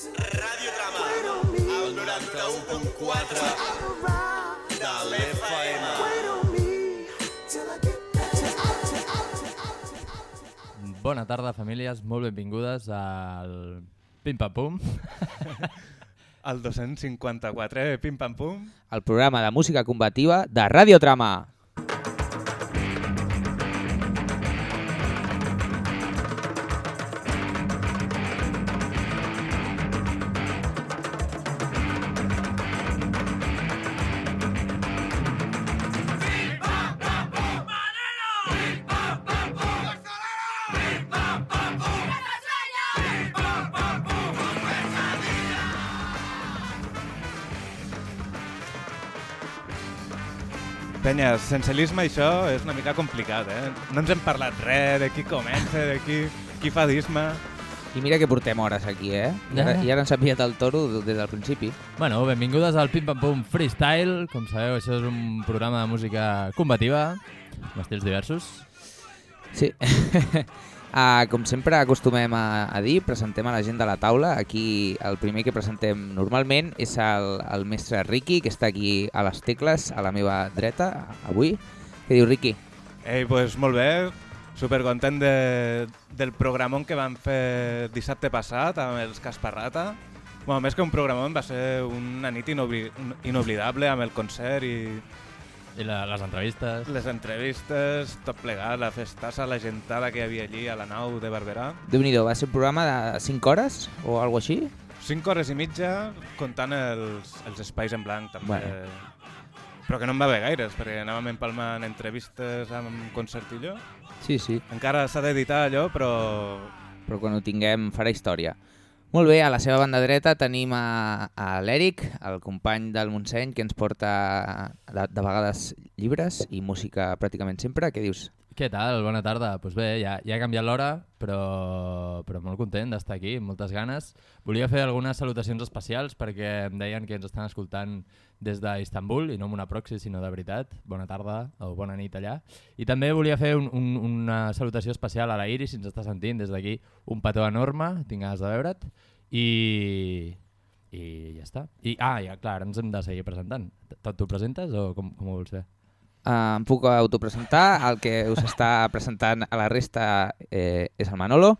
Ràdio Trama, al 91.4 de l'FM. Bona tarda, famílies. Molt benvingudes al Pim Pam Pum. El 254 Pim Pam Pum. el programa de música combativa de Radiotrama. Penya, sense l'isma això és una mica complicat, eh? No ens hem parlat res de qui comença, de qui, qui fa d'isma. I mira que portem hores aquí, eh? I ara, Ja. i ara ens ha enviat el toro des del principi. Bueno, benvingudes al Pim Pam Pum Freestyle. Com sabeu, això és un programa de música combativa, amb estils diversos. Sí. uh, com sempre acostumem a, a dir, presentem a la gent de la taula. Aquí el primer que presentem normalment és el, el mestre Ricky, que està aquí a les tecles, a la meva dreta, avui. Què diu Ricky? Ei, pues molt bé, supercontent de, del programón que vam fer dissabte passat amb els Casparrata. Bueno, més que un programón, va ser una nit inobli inoblidable amb el concert i I la, les entrevistes. les entrevistes, tot plegat, la festassa, la gentada que hi havia allí a la nau de Barberà. déu nhi va ser un programa de 5 hores o algo així? 5 hores i mitja comptant els, els espais en blanc també. Bueno. Però que no en va haver gaires, perquè anàvem empalmant entrevistes amb concertillo. Sí, sí. Encara s'ha d'editar allò, però però quan ho tinguem farà història. Molt bé, a la seva banda dreta tenim a, a l'Eric, el company del Montseny, que ens porta de, de vegades llibres i música pràcticament sempre. Què dius? Què tal? Bona tarda. Doncs pues bé, ja, ja ha canviat l'hora, però, però molt content d'estar aquí, amb moltes ganes. Volia fer algunes salutacions especials perquè em deien que ens estan escoltant des d'Istanbul, i no amb una proxy, sinó de veritat. Bona tarda o bona nit allà. I també volia fer un, un, una salutació especial a la Iris, si ens està sentint des d'aquí. Un petó enorme, tinc ganes de veure't. I, i ja està. I, ah, ja, clar, ens hem de seguir presentant. Tot t'ho presentes o com, com ho vols fer? Uh, em puc autopresentar, el que us està presentant a la resta eh, és el Manolo.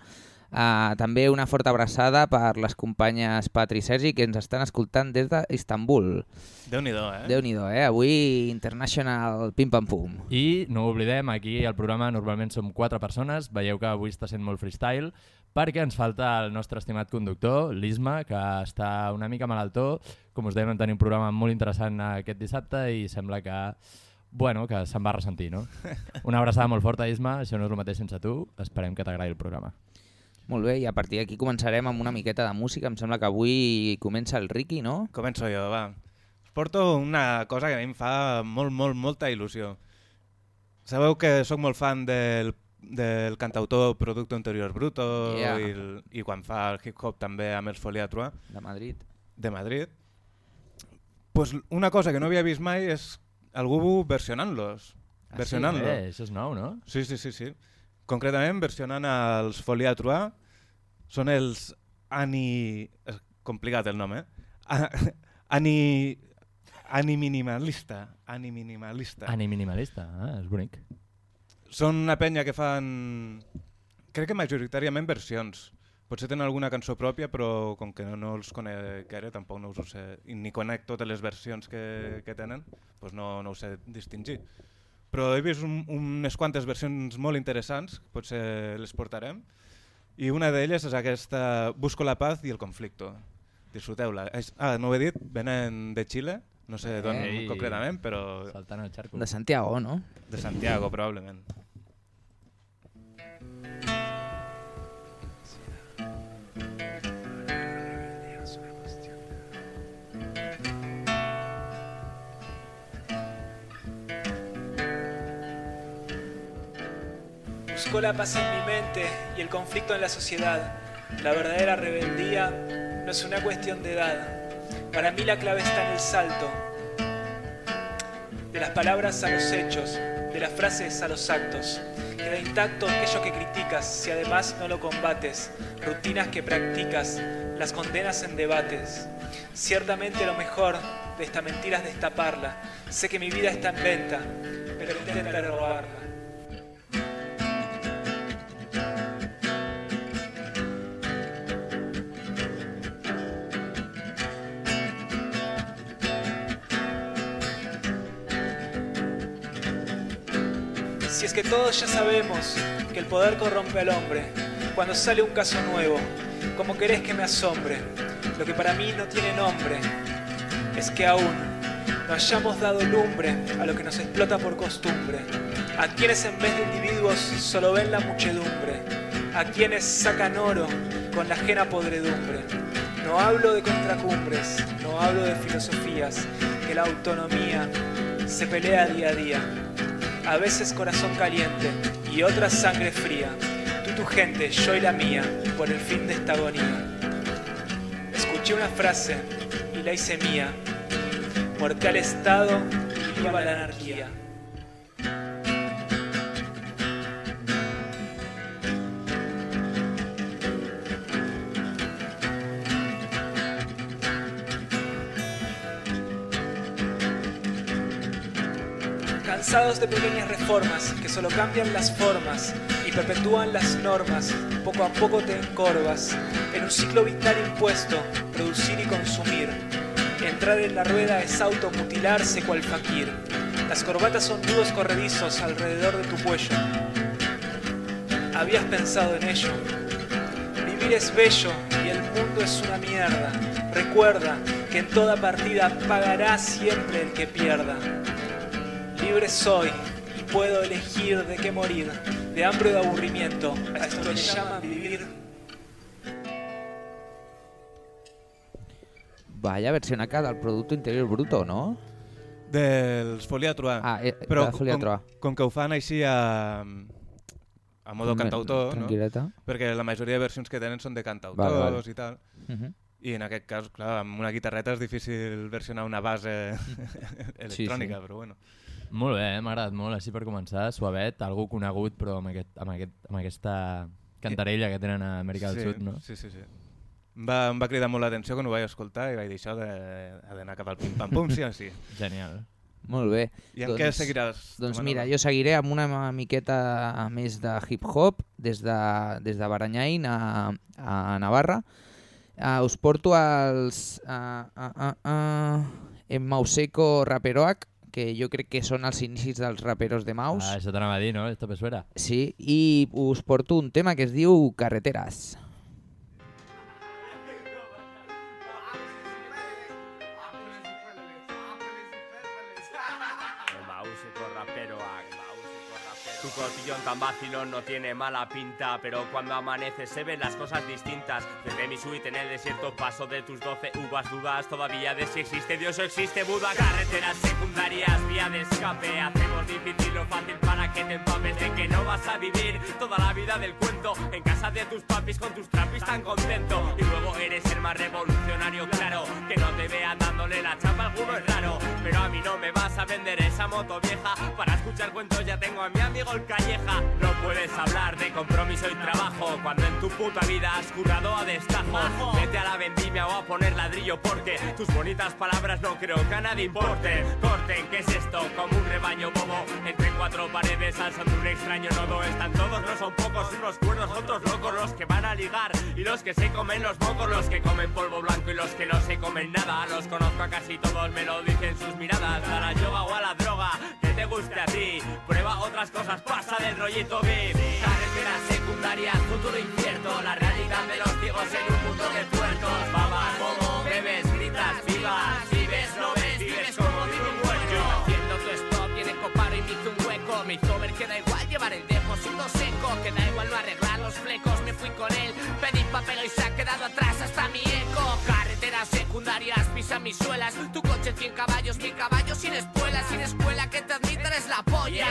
Uh, també una forta abraçada per les companyes Patri i Sergi que ens estan escoltant des d'Istanbul. Déu-n'hi-do, eh? Déu-n'hi-do, eh? Avui International Pim Pam Pum. I no ho oblidem, aquí al programa normalment som quatre persones, veieu que avui està sent molt freestyle, perquè ens falta el nostre estimat conductor, l'Isma, que està una mica malaltó. Com us dèiem, vam tenir un programa molt interessant aquest dissabte i sembla que bueno, que se'n va ressentir, no? Una abraçada molt forta, Isma, això no és el mateix sense tu, esperem que t'agradi el programa. Molt bé, i a partir d'aquí començarem amb una miqueta de música. Em sembla que avui comença el Ricky, no? Començo jo, va. Us porto una cosa que a mi em fa molt, molt, molta il·lusió. Sabeu que sóc molt fan del, del cantautor Producto Interior Bruto Yeah. i, el, i quan fa el hip-hop també amb els Folia De Madrid. de Madrid. Pues una cosa que no havia vist mai és algú versionant-los. Ah, sí? versionant-lo. Eh, això és nou, no? Sí, sí, sí, sí. Concretament, versionant els Folia són els Ani... És complicat el nom, eh? Ani... Ani minimalista. Ani minimalista. Ani minimalista, ah, és bonic. Són una penya que fan... Crec que majoritàriament versions. Potser tenen alguna cançó pròpia, però com que no, no els conec gaire, tampoc no us ho sé. I ni conec totes les versions que, que tenen, doncs no, no ho sé distingir. Però he vist un, unes quantes versions molt interessants, potser les portarem, i una d'elles és aquesta Busco la paz i el conflicto. Disfruteu-la. Ah, no ho he dit, venen de Xile, no sé d'on concretament, però Saltant el xarco. De Santiago, no? de Santiago probablement. La paz en mi mente y el conflicto en la sociedad. La verdadera rebeldía no es una cuestión de edad. Para mí la clave está en el salto. De las palabras a los hechos, de las frases a los actos. Queda intacto aquello que criticas si además no lo combates. Rutinas que practicas, las condenas en debates. Ciertamente lo mejor de esta mentira es destaparla. Sé que mi vida está en venta, pero intentaré robarla. Si es que todos ya sabemos que el poder corrompe al hombre, cuando sale un caso nuevo, como querés que me asombre, lo que para mí no tiene nombre es que aún no hayamos dado lumbre a lo que nos explota por costumbre, a quienes en vez de individuos solo ven la muchedumbre, a quienes sacan oro con la ajena podredumbre. No hablo de contracumbres, no hablo de filosofías, que la autonomía se pelea día a día a veces corazón caliente y otras sangre fría. Tú tu gente, yo y la mía, por el fin de esta agonía. Escuché una frase y la hice mía. Muerte al Estado y la anarquía. Cansados de pequeñas reformas que solo cambian las formas y perpetúan las normas, poco a poco te encorvas en un ciclo vital impuesto, producir y consumir. Entrar en la rueda es automutilarse cual fakir. Las corbatas son nudos corredizos alrededor de tu cuello. ¿Habías pensado en ello? Vivir es bello y el mundo es una mierda. Recuerda que en toda partida pagará siempre el que pierda. Libre soy y puedo elegir de qué morir, de hambre o de aburrimiento. A esto le llaman vivir. Vaya versionaca del Producte Interior Bruto, no? Dels Folia Trobar. Ah, eh, Però de Folia com, Trobar. com que ho fan així a, a modo cantautor, no? Tranquil·leta. perquè la majoria de versions que tenen són de cantautors Vale, vale. i tal, Uh -huh. i en aquest cas, clar, amb una guitarreta és difícil versionar una base electrònica, sí. però bueno. Molt bé, eh? m'ha agradat molt, així per començar, suavet, algú conegut però amb, aquest, amb, aquest, amb aquesta cantarella que tenen a Amèrica del sí, Sud, no? Sí, sí, sí. Em va, em va cridar molt l'atenció quan ho vaig escoltar i vaig dir això d'anar cap al pim-pam-pum, sí o sí. Genial. Molt bé. I amb què seguiràs? Doncs mira, jo seguiré amb una miqueta més de hip-hop des de, des de Baranyain a, a Navarra. Uh, us porto els uh, uh, uh, uh, en Mauseco Raperoac, que jo crec que són els inicis dels raperos de Maus. Ah, això t'anava a dir, no? Esto me suena. Sí, i us porto un tema que es diu Carreteras. Mauseco Tu cotillón tan vacilón no tiene mala pinta, pero cuando amanece se ven las cosas distintas. Desde mi suite en el desierto paso de tus doce uvas, dudas todavía de si existe Dios o existe Buda. Carreteras secundarias, vía de escape, hacemos difícil lo fácil para que te empapes de que no vas a vivir toda la vida del cuento en casa de tus papis con tus trapis tan contento. Y luego eres el más revolucionario, claro, que no te vean dándole la chapa alguno es raro, pero a mí no me vas a vender esa moto vieja. Para escuchar cuentos ya tengo a mi amigo calleja. No puedes hablar de compromiso y trabajo cuando en tu puta vida has currado a destajo. Vete a la vendimia o a poner ladrillo porque tus bonitas palabras no creo que a nadie importen. Corten, ¿qué es esto? Como un rebaño bobo cuatro paredes al son de un extraño nodo. Están todos, no son pocos, unos cuernos, otros locos, los que van a ligar y los que se comen los mocos, los que comen polvo blanco y los que no se comen nada. Los conozco a casi todos, me lo dicen sus miradas. A la yoga o a la droga, que te guste a ti. Prueba otras cosas, pasa del rollito VIP. Carreteras secundarias, futuro incierto. La realidad de los ciegos en un mundo de Me hizo ver que da igual llevar el depósito seco. Que da igual no arreglar los flecos. Me fui con él, pedí papel y se ha quedado atrás hasta mi eco. Carreteras secundarias, pisan mis suelas. Tu coche 100 caballos, mi caballo sin espuelas. Sin escuela que te admiten es la polla.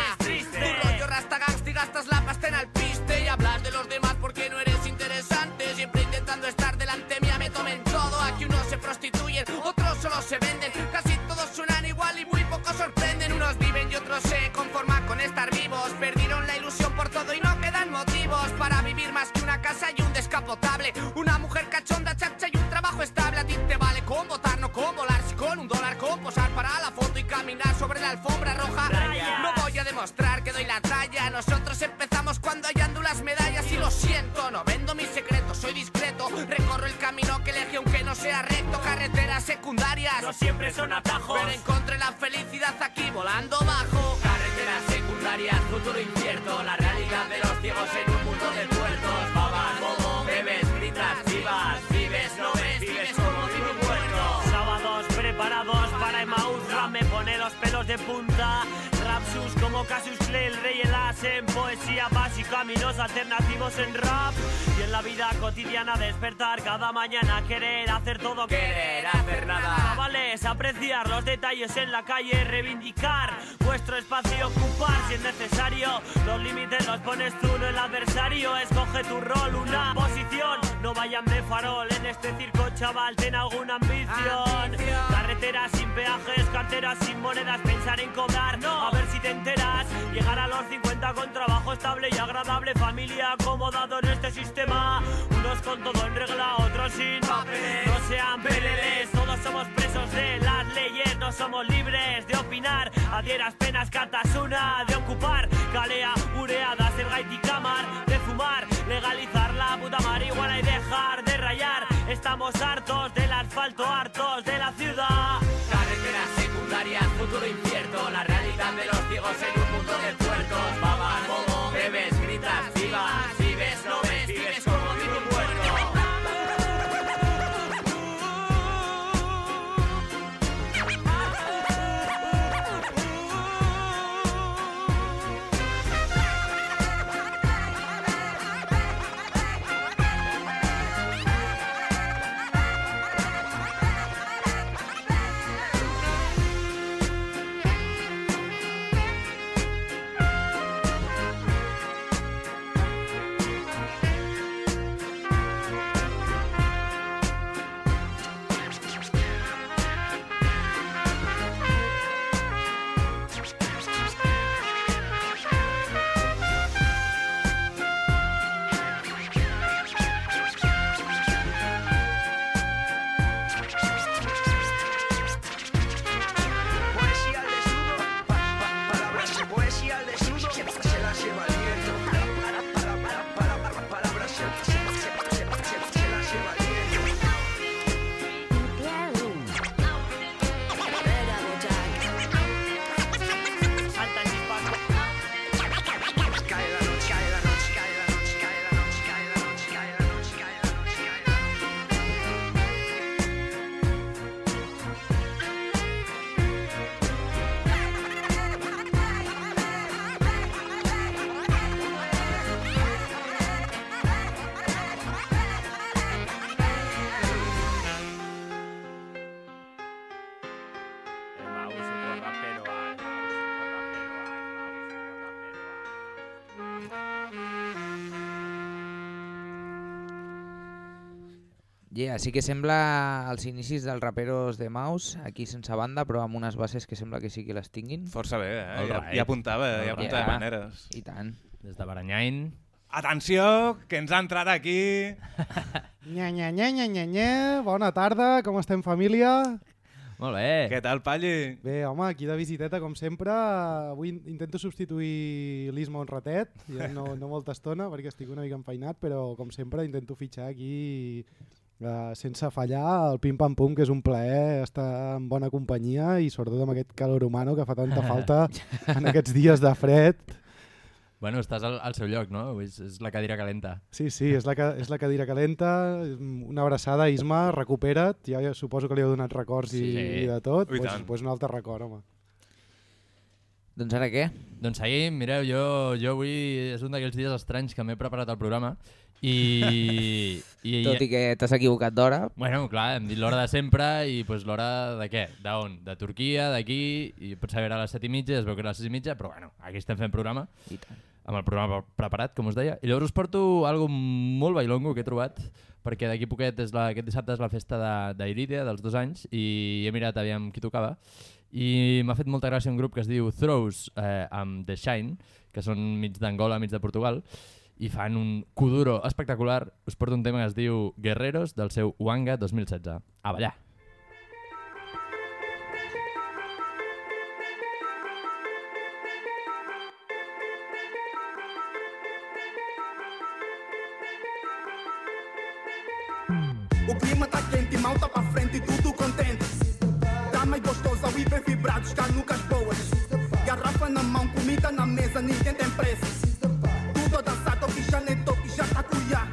Detalles en la calle Reivindicar vuestro espacio y ocupar si es necesario. Los límites los pones tú, no el adversario. Escoge tu rol, una posición. No vayan de farol en este circo, chaval Ten alguna ambición. Carreteras sin peajes, carteras sin monedas Pensar en cobrar, no, a ver si te enteras Llegar a los 50 con trabajo estable y agradable Familia acomodado en este sistema. Unos con todo en regla, otros sin papeles. No sean peleles, todos somos somos libres de opinar. Adieras penas, catas una de ocupar. Calea, ureadas, el gaiti camar De fumar, legalizar la puta marihuana y dejar de rayar. Estamos hartos del asfalto, hartos de Yeah, sí que sembla els inicis dels raperos de Maus, aquí sense banda, però amb unes bases que sembla que sí que les tinguin. Força bé, eh? Ja, right. ja apuntava, ja All apuntava right. maneres. I tant. Des de Baranyain. Atenció, que ens ha entrat aquí... Nya, nya, nya, nya, nya, nya. Bona tarda, com estem família? Molt bé. Què tal, Palli? Bé, home, aquí de visiteta, com sempre. Avui in- intento substituir l'Isma un ratet, ja no, no molta estona, perquè estic una mica enfeinat, però com sempre intento fitxar aquí uh, sense fallar el pim-pam-pum, que és un plaer estar en bona companyia i sobretot amb aquest calor humano que fa tanta falta en aquests dies de fred. Bueno, estàs al, al seu lloc, no? És, és la cadira calenta. Sí, sí, és la, és la cadira calenta. Una abraçada, Isma, recupera't. Ja, ja suposo que li heu donat records i, Sí. i de tot. I Doncs tant. pues un altre record, home. Doncs ara què? Doncs seguim, mireu, jo, jo avui és un d'aquells dies estranys que m'he preparat el programa i... i Tot i que t'has equivocat d'hora, Bueno, clar, hem dit l'hora de sempre i pues, l'hora de què? D'on? De Turquia, d'aquí, i potser era a les set i mitja, es veu que era a les sis i mitja, però bueno, aquí estem fent programa, i tant. amb el programa preparat, com us deia. I llavors us porto algo molt bailongo que he trobat, perquè d'aquí poquet, és la, aquest dissabte és la festa de- d'Iridia, dels dos anys, i he mirat aviam qui tocava, i m'ha fet molta gràcia un grup que es diu Throws eh, amb The Shine, que són mig d'Angola, mig de Portugal, i fan un kuduro espectacular. Us porto un tema que es diu Guerreros del seu Wanga 2016. A ballar! Mm. O clima tá quente, mal tá pra frente, e tudo bem vibrados, canucas boas. Garrafa na mão, comida na mesa, ninguém tem pressa. Tudo a dançar, toque já nem toque, já tá cuiá.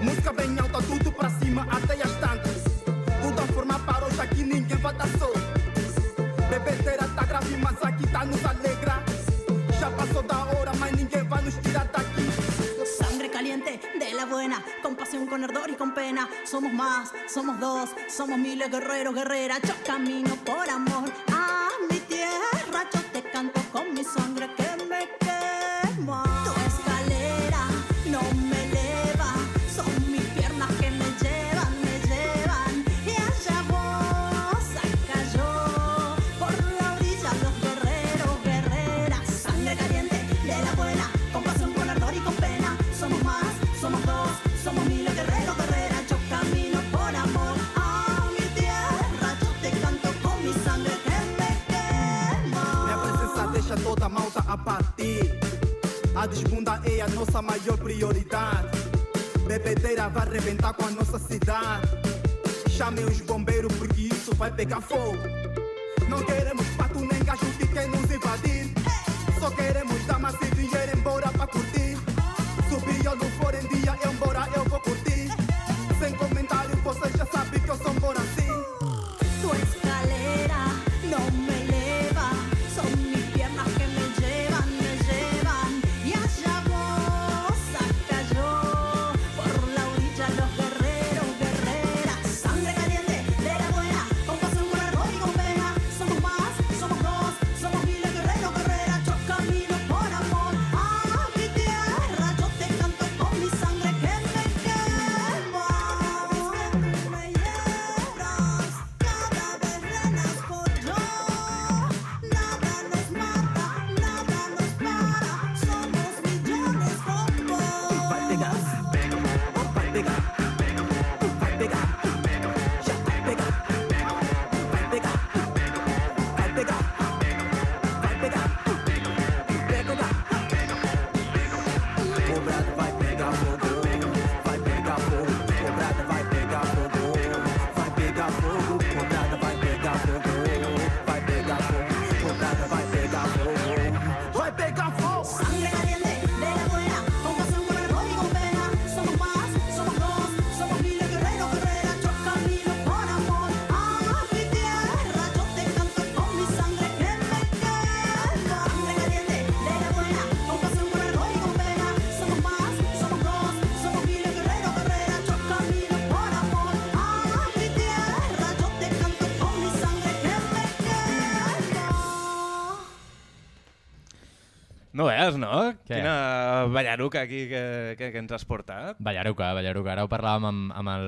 Música bem alta, tudo pra cima, até as tantas. Tudo a formar para hoje, aqui ninguém vai dar sol. Bebedeira tá grave, mas aqui tá nos alegra. Já passou da hora, mas ninguém vai nos tirar daqui. De la buena, con pasión, con ardor y con pena. Somos más, somos dos, somos miles guerreros, guerreras. Yo camino por amor a mi tierra. Yo te canto con mi sangre que me nossa maior prioridade. Bebedeira vai arrebentar com a nossa cidade. Chamem os bombeiros porque isso vai pegar fogo. Não queremos pato nem gajo de quem nos invadir. Só queremos damas e Quina ballaruca aquí que, que, que ens has. Ballaruca, Ballaruca. Ara ho parlàvem amb, amb, el,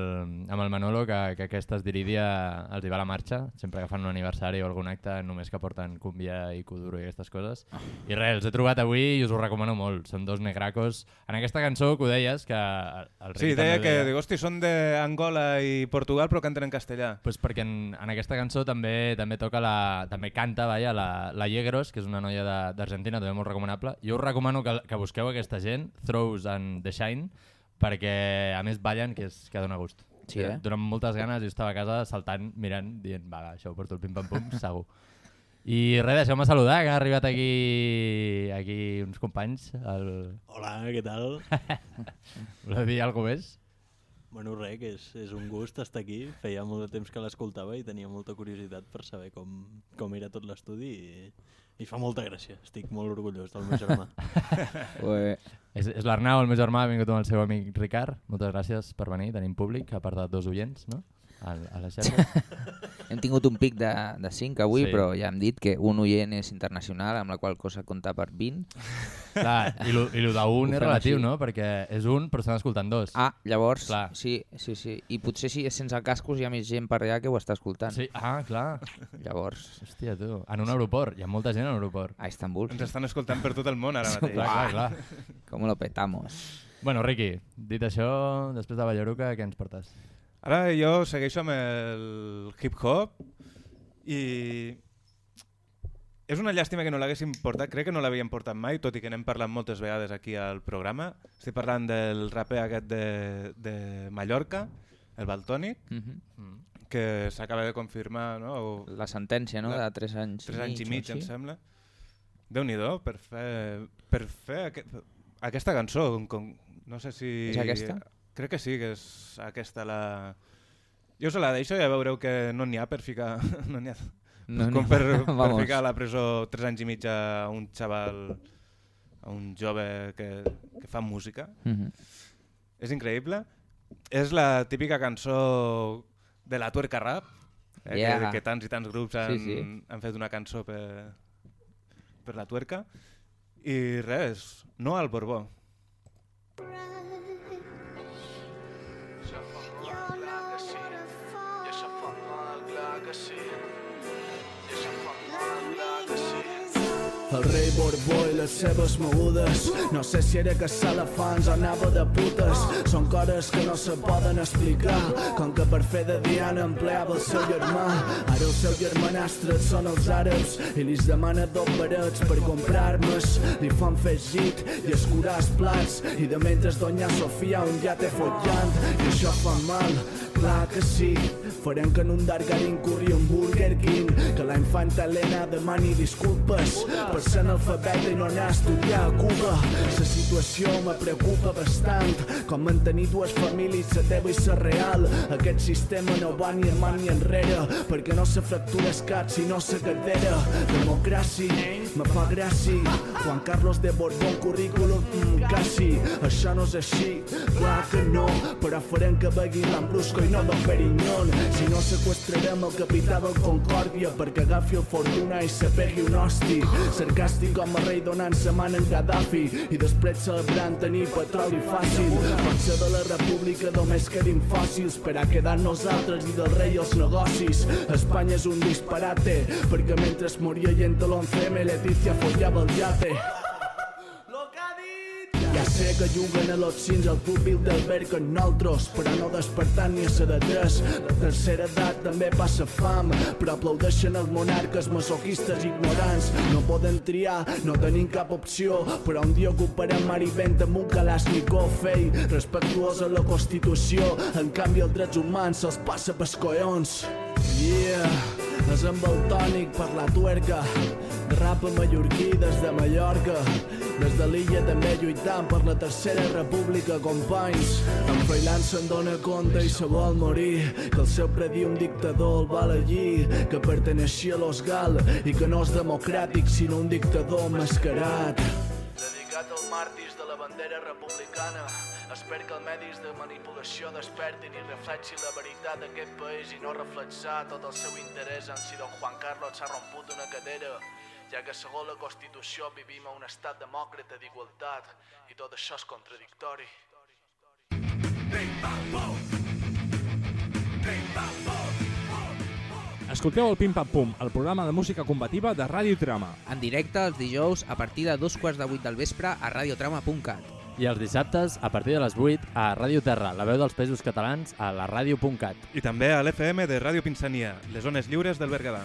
amb el Manolo, que, que aquestes d'Iridia els hi va la marxa, sempre que fan un aniversari o algun acte, només que porten cumbia i kuduro i aquestes coses. I res, els he trobat avui i us ho recomano molt. Són dos negracos. En aquesta cançó que ho deies, que el Sí, deia que, ho dic, hosti, són d'Angola i Portugal però canten en castellà. Pues perquè en, en aquesta cançó també també toca la, també canta vaja, la, la Yegros, que és una noia d'Argentina, també molt recomanable. Jo us recomano que, que busqueu aquesta gent, Throws and The Shine, perquè a més ballen, que, és, que dona gust. Sí, eh? Donen moltes ganes, jo estava a casa saltant, mirant, dient, va, això ho porto el pim-pam-pum, segur. I res, deixeu-me saludar, que ha arribat aquí, aquí uns companys. El... Hola, què tal? Voleu dir alguna més? Bueno, res, que és, és un gust estar aquí. Feia molt de temps que l'escoltava i tenia molta curiositat per saber com, com era tot l'estudi i, i fa molta gràcia. Estic molt orgullós del meu germà. Ué. És, és l'Arnau, el meu germà, ha vingut amb el seu amic Ricard. Moltes gràcies per venir, tenim públic, a part de dos oients, no? A, a la xarxa. Hem tingut un pic de, de 5 avui, Sí. però ja hem dit que un oient és internacional, amb la qual cosa compta per 20. Clar, i lo, i lo d'un Ho és relatiu, així. no? Perquè és un, però estan escoltant dos. Ah, llavors, Clar. sí, sí, sí. I potser si és sense cascos hi ha més gent per allà que ho està escoltant. Sí, ah, clar. Llavors... Hòstia, tu. En un aeroport, hi ha molta gent a l'aeroport. A Istanbul. Ens estan escoltant per tot el món ara mateix. Clar, clar, clar. Com lo petamos. Bueno, Riqui, dit això, després de Ballaruca, què ens portes? Ara jo segueixo amb el hip-hop i és una llàstima que no l'haguéssim portat, crec que no l'havíem portat mai, tot i que n'hem parlat moltes vegades aquí al programa. Estic parlant del raper aquest de, de Mallorca, el Baltònic, Mhm. que s'acaba de confirmar, no? O... La sentència, no?, de tres anys Tres i anys i mig em sembla. Déu-n'hi-do, per fer, per fer aquest, aquesta cançó. Com, no sé si... És aquesta? Crec que sí, que és aquesta la... Jo se la deixo i ja veureu que no n'hi ha per ficar... No n'hi ha... No n'hi com ha. per, per ficar a la presó tres anys i mig a un xaval, a un jove que, que fa música. Mhm. És increïble. És la típica cançó de la tuerca rap, eh, Yeah. que, que tants i tants grups han, Sí, sí. han fet una cançó per, per la tuerca. I res, no al Borbó. El rei Borbó i les seves mogudes. No sé si era caçar elefants o anava de putes. Són coses que no se poden explicar. Com que per fer de Diana empleava el seu germà. Ara el seu germanastre són els àrabs I li demana dos barets per comprar armes Li fan fer git i escurar els plats. I de mentre doña Sofia un ja té follant. I això fa mal, clar que sí. Farem que en un Dargarin curri un Burger King. Que la infanta Helena demani disculpes Per ser analfabeta i no anar a estudiar a Cuba La situació me preocupa bastant. Com mantenir dues famílies, la teva i la real. Aquest sistema no va ni avant ni enrere Perquè no se fractura el cap sinó la cadera Democràcia, me fa gràcia. Juan Carlos de Borbón, currículum, mm, quasi. Això no és així, clar que no Però farem que begui l'Ambrusco i no Don Perignon. Si no sequestrarem el capità del Concòrdia perquè agafi el Fortuna i se pegui un hosti sarcàstic com a rei donant sa man en Gaddafi. I després celebrant tenir petroli fàcil. Potser de la república només quedin fòssils per a quedar nosaltres i del rei els negocis. Espanya és un disparate perquè mentre es moria gent a l'11M Leticia follava el yate sé que juguen a los cins al Club Bilderberg amb nosaltres, però no despertant ni a ser de tres. La tercera edat també passa fam, però aplaudeixen els monarques masoquistes ignorants. No poden triar, no tenim cap opció, però un dia ocuparem mar i vent amb un Kalashnikov fei, respectuós a la Constitució. En canvi, els drets humans se'ls passa pels collons. Yeah, és amb el tònic per la tuerca, rap mallorquí des de Mallorca. Des de l'illa també lluitant per la tercera república, companys. En Freiland se'n dona compte i se vol morir, que el seu predir un dictador el va elegir, que perteneixia a los Gal i que no és democràtic sinó un dictador mascarat. Dedicat als màrtirs de la bandera republicana, espero que els medis de manipulació despertin i reflexin la veritat d'aquest país i no reflexar tot el seu interès en si don Juan Carlos s'ha romput una cadera, ja que segons la Constitució vivim a un estat demòcrata d'igualtat i tot això és contradictori. Escolteu el Pim Pam Pum, el programa de música combativa de Ràdio Trama. En directe els dijous a partir de dos quarts de vuit del vespre a radiotrama.cat. I els dissabtes, a partir de les 8, a Ràdio Terra, la veu dels països catalans, a la ràdio.cat. I també a l'FM de Ràdio Pinsania, les zones lliures del Berguedà.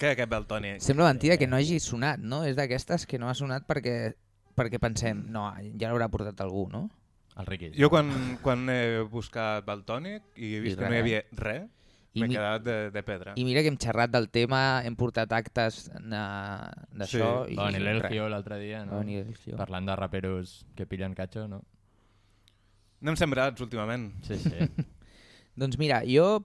Què, aquest Beltoni? Sembla mentida que no hagi sonat, no? És d'aquestes que no ha sonat perquè, perquè pensem, no, ja l'haurà portat algú, no? El Riqui. Jo quan, quan he buscat Baltònic i he vist I que no hi havia res, I m'he mi- quedat de, de pedra. I mira que hem xerrat del tema, hem portat actes na- d'això... Sí. i Va venir l'Elgio l'altre dia, no? L'Elgio. Parlant de raperos que pillen catxo, no? Anem sembrats últimament. Sí, sí. Doncs mira, jo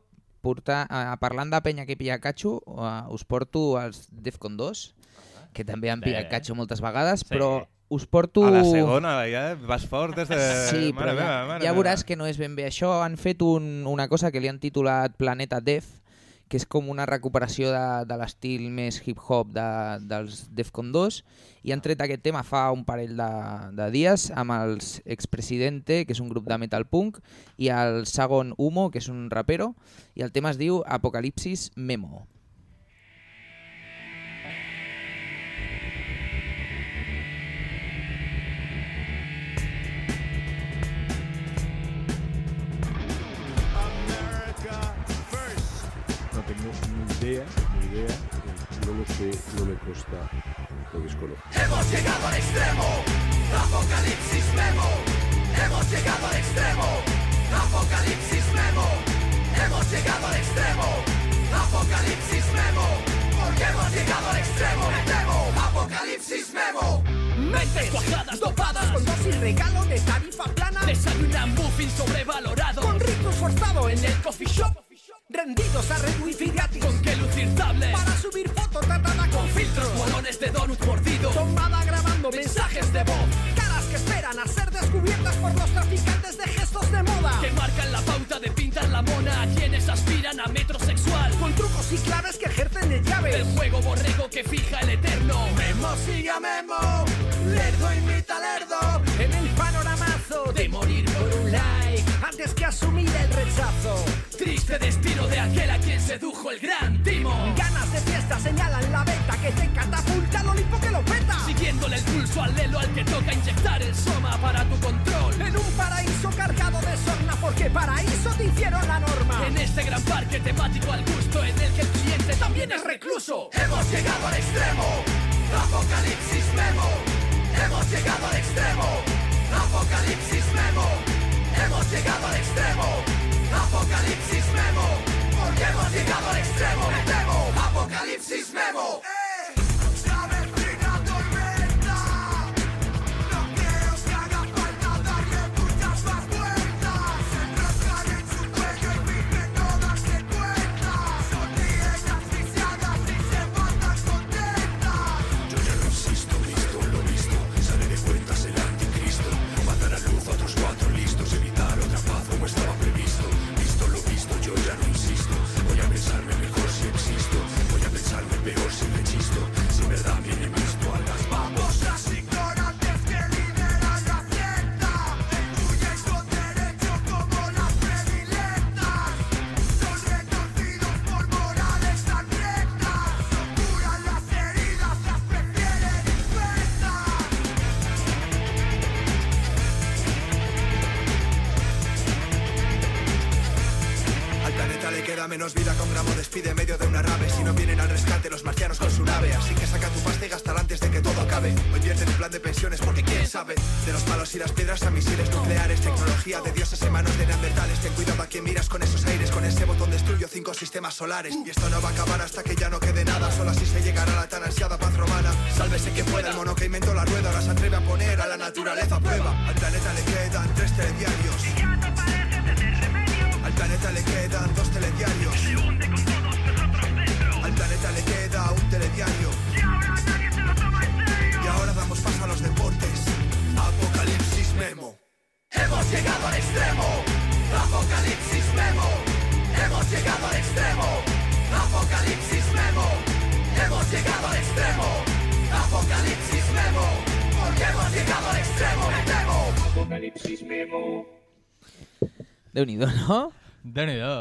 portar, uh, parlant de penya que pilla catxo, uh, us porto els Defcon 2, que també han pillat catxo moltes vegades, Sí. però us porto... A la segona, ja vas fort des de... Sí, però mare ja, meva, mare ja meva. veuràs que no és ben bé això. Han fet un, una cosa que li han titulat Planeta Def, que és com una recuperació de, de l'estil més hip-hop de, dels Defcon 2, i han tret aquest tema fa un parell de, de dies amb els Expresidente, que és un grup de metal punk, i el Sagon Humo, que és un rapero, i el tema es diu Apocalipsis Memo. Ni idea, no lo sé, no me consta, lo desconozco. Hemos llegado al extremo, Apocalipsis Memo, hemos llegado al extremo. Apocalipsis Memo, hemos llegado al extremo. Apocalipsis Memo, porque hemos llegado al extremo. Me Apocalipsis Memo. Mentes cuajadas, dopadas Con dosis regalo de tarifa plana Desayunan muffin sobrevalorado Con ritmo forzado en el coffee shop Rendidos a red wifi gratis Con que lucir tablet Para subir fotos tratada con filtros. Molones de donut mordido Tomada grabando mensajes de voz. Caras que esperan a ser descubiertas por los traficantes de gestos de moda. Que marcan la pauta de pintar la mona A quienes aspiran a metrosexual Con trucos y claves que ejercen de llaves El juego borrego que fija el eterno. Memo sigue a Memo, lerdo imita lerdo. en el panoramazo de morir por un like. Antes que asumir el rechazo. Triste destino de aquel a quien sedujo el gran timo. Ganas de fiesta señalan la beta que te catapulta al Olimpo que lo peta. Siguiéndole el pulso al lelo al que toca inyectar el soma para tu control. En un paraíso cargado de sorna porque paraíso te hicieron la norma. En este gran parque temático al gusto en el que el cliente también es recluso. Hemos llegado al extremo. Apocalipsis Memo. Hemos llegado al extremo. Apocalipsis Memo. Hemos llegado al extremo. Apocalipsis Memo. Porque hemos llegado al extremo. Me temo. Apocalipsis Memo. Y esto no va a acabar hasta que ya no quede nada. Solo así se llegará a la tan ansiada paz romana. Sálvese quien pueda, el mono que inventó la rueda Ahora se atreve a poner a la naturaleza a prueba Déu-n'hi-do, no? Déu-n'hi-do.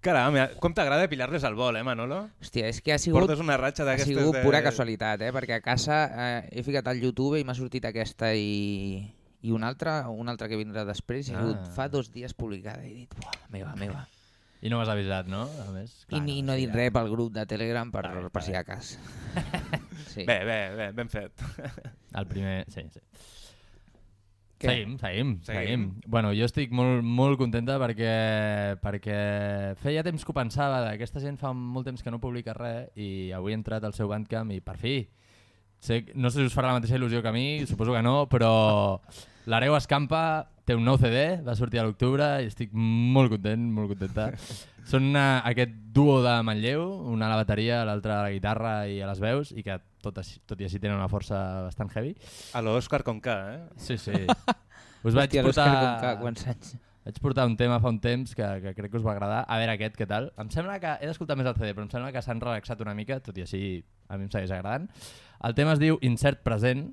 Caram, com t'agrada pilar-les al vol, eh, Manolo? Hòstia, és que ha sigut... Portes una ratxa Ha sigut de... pura casualitat, eh? Perquè a casa eh, he ficat al YouTube i m'ha sortit aquesta i, i una altra, una altra que vindrà després, i ha sigut Ah. fa dos dies publicada i he dit, buah, meva, meva. I no m'has avisat, no? A més, I, ni, no he dit res pel grup de Telegram per, per si de cas. sí. Bé, bé, bé, ben fet. El primer... Sí, sí. Què? Seguim, seguim, Seguim. seguim. Bueno, jo estic molt, molt contenta perquè, perquè feia temps que ho pensava, aquesta gent fa molt temps que no publica res i avui he entrat al seu Bandcamp i per fi, sé, no sé si us farà la mateixa il·lusió que a mi, suposo que no, però l'Areu Escampa té un nou CD, va sortir a l'octubre i estic molt content, molt contenta. Són una, aquest duo de Manlleu, una a la bateria, l'altra a la guitarra i a les veus, i que tot, així, tot i així tenen una força bastant heavy. A l'Òscar Conca, eh? Sí, sí. Us vaig Hòstia, portar... Conca, quants anys? Vaig portar un tema fa un temps que, que crec que us va agradar. A veure aquest, què tal? Em sembla que... He d'escoltar més el CD, però em sembla que s'han relaxat una mica, tot i així a mi em segueix agradant. El tema es diu Insert Present,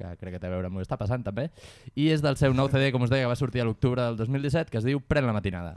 que crec que té a veure amb el que està passant també, i és del seu nou CD, com us deia, que va sortir a l'octubre del 2017, que es diu Pren la matinada.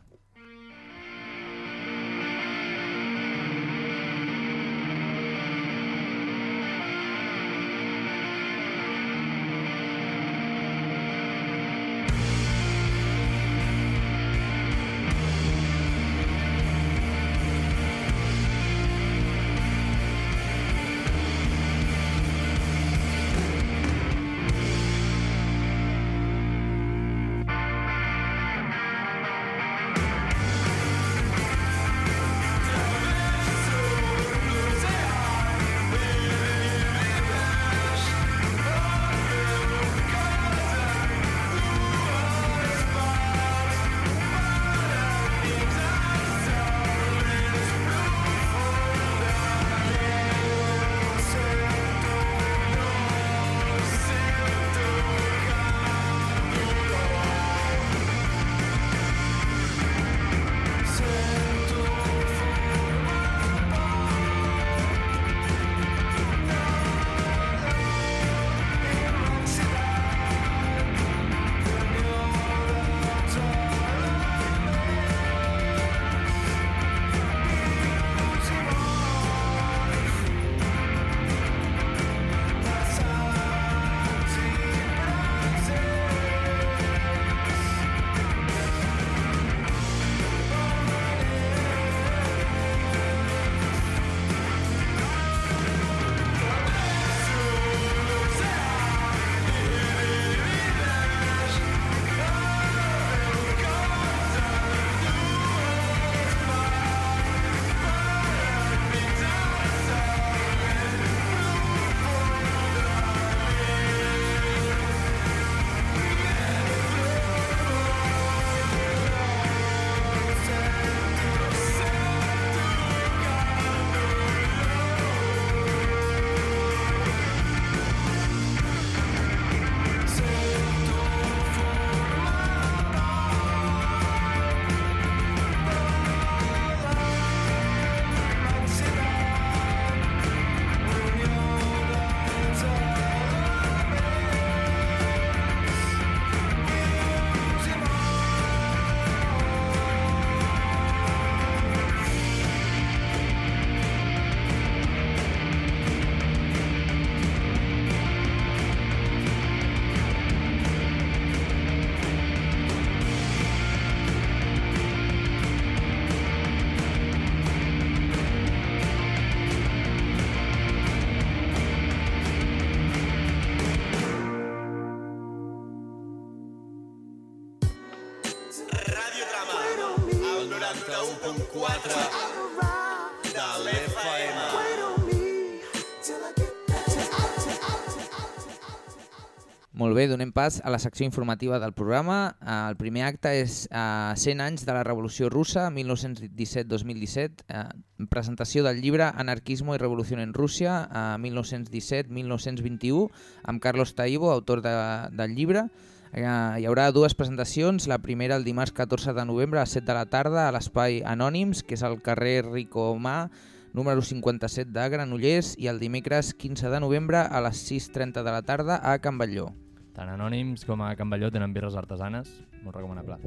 Bé, donem pas a la secció informativa del programa. Eh, El primer acte és eh, 100 anys de la Revolució Russa, 1917-2017, eh, presentació del llibre Anarquismo y Revolución en Rússia, eh, 1917-1921, amb Carlos Taibo, autor de, del llibre. Eh, hi haurà dues presentacions, la primera el dimarts 14 de novembre a 7 de la tarda a l'espai Anònims, que és al carrer Ricomà, número 57 de Granollers, i el dimecres 15 de novembre a les 6.30 de la tarda a Can Batlló. Tant Anònims com a Can Balló tenen birres artesanes, molt recomanable.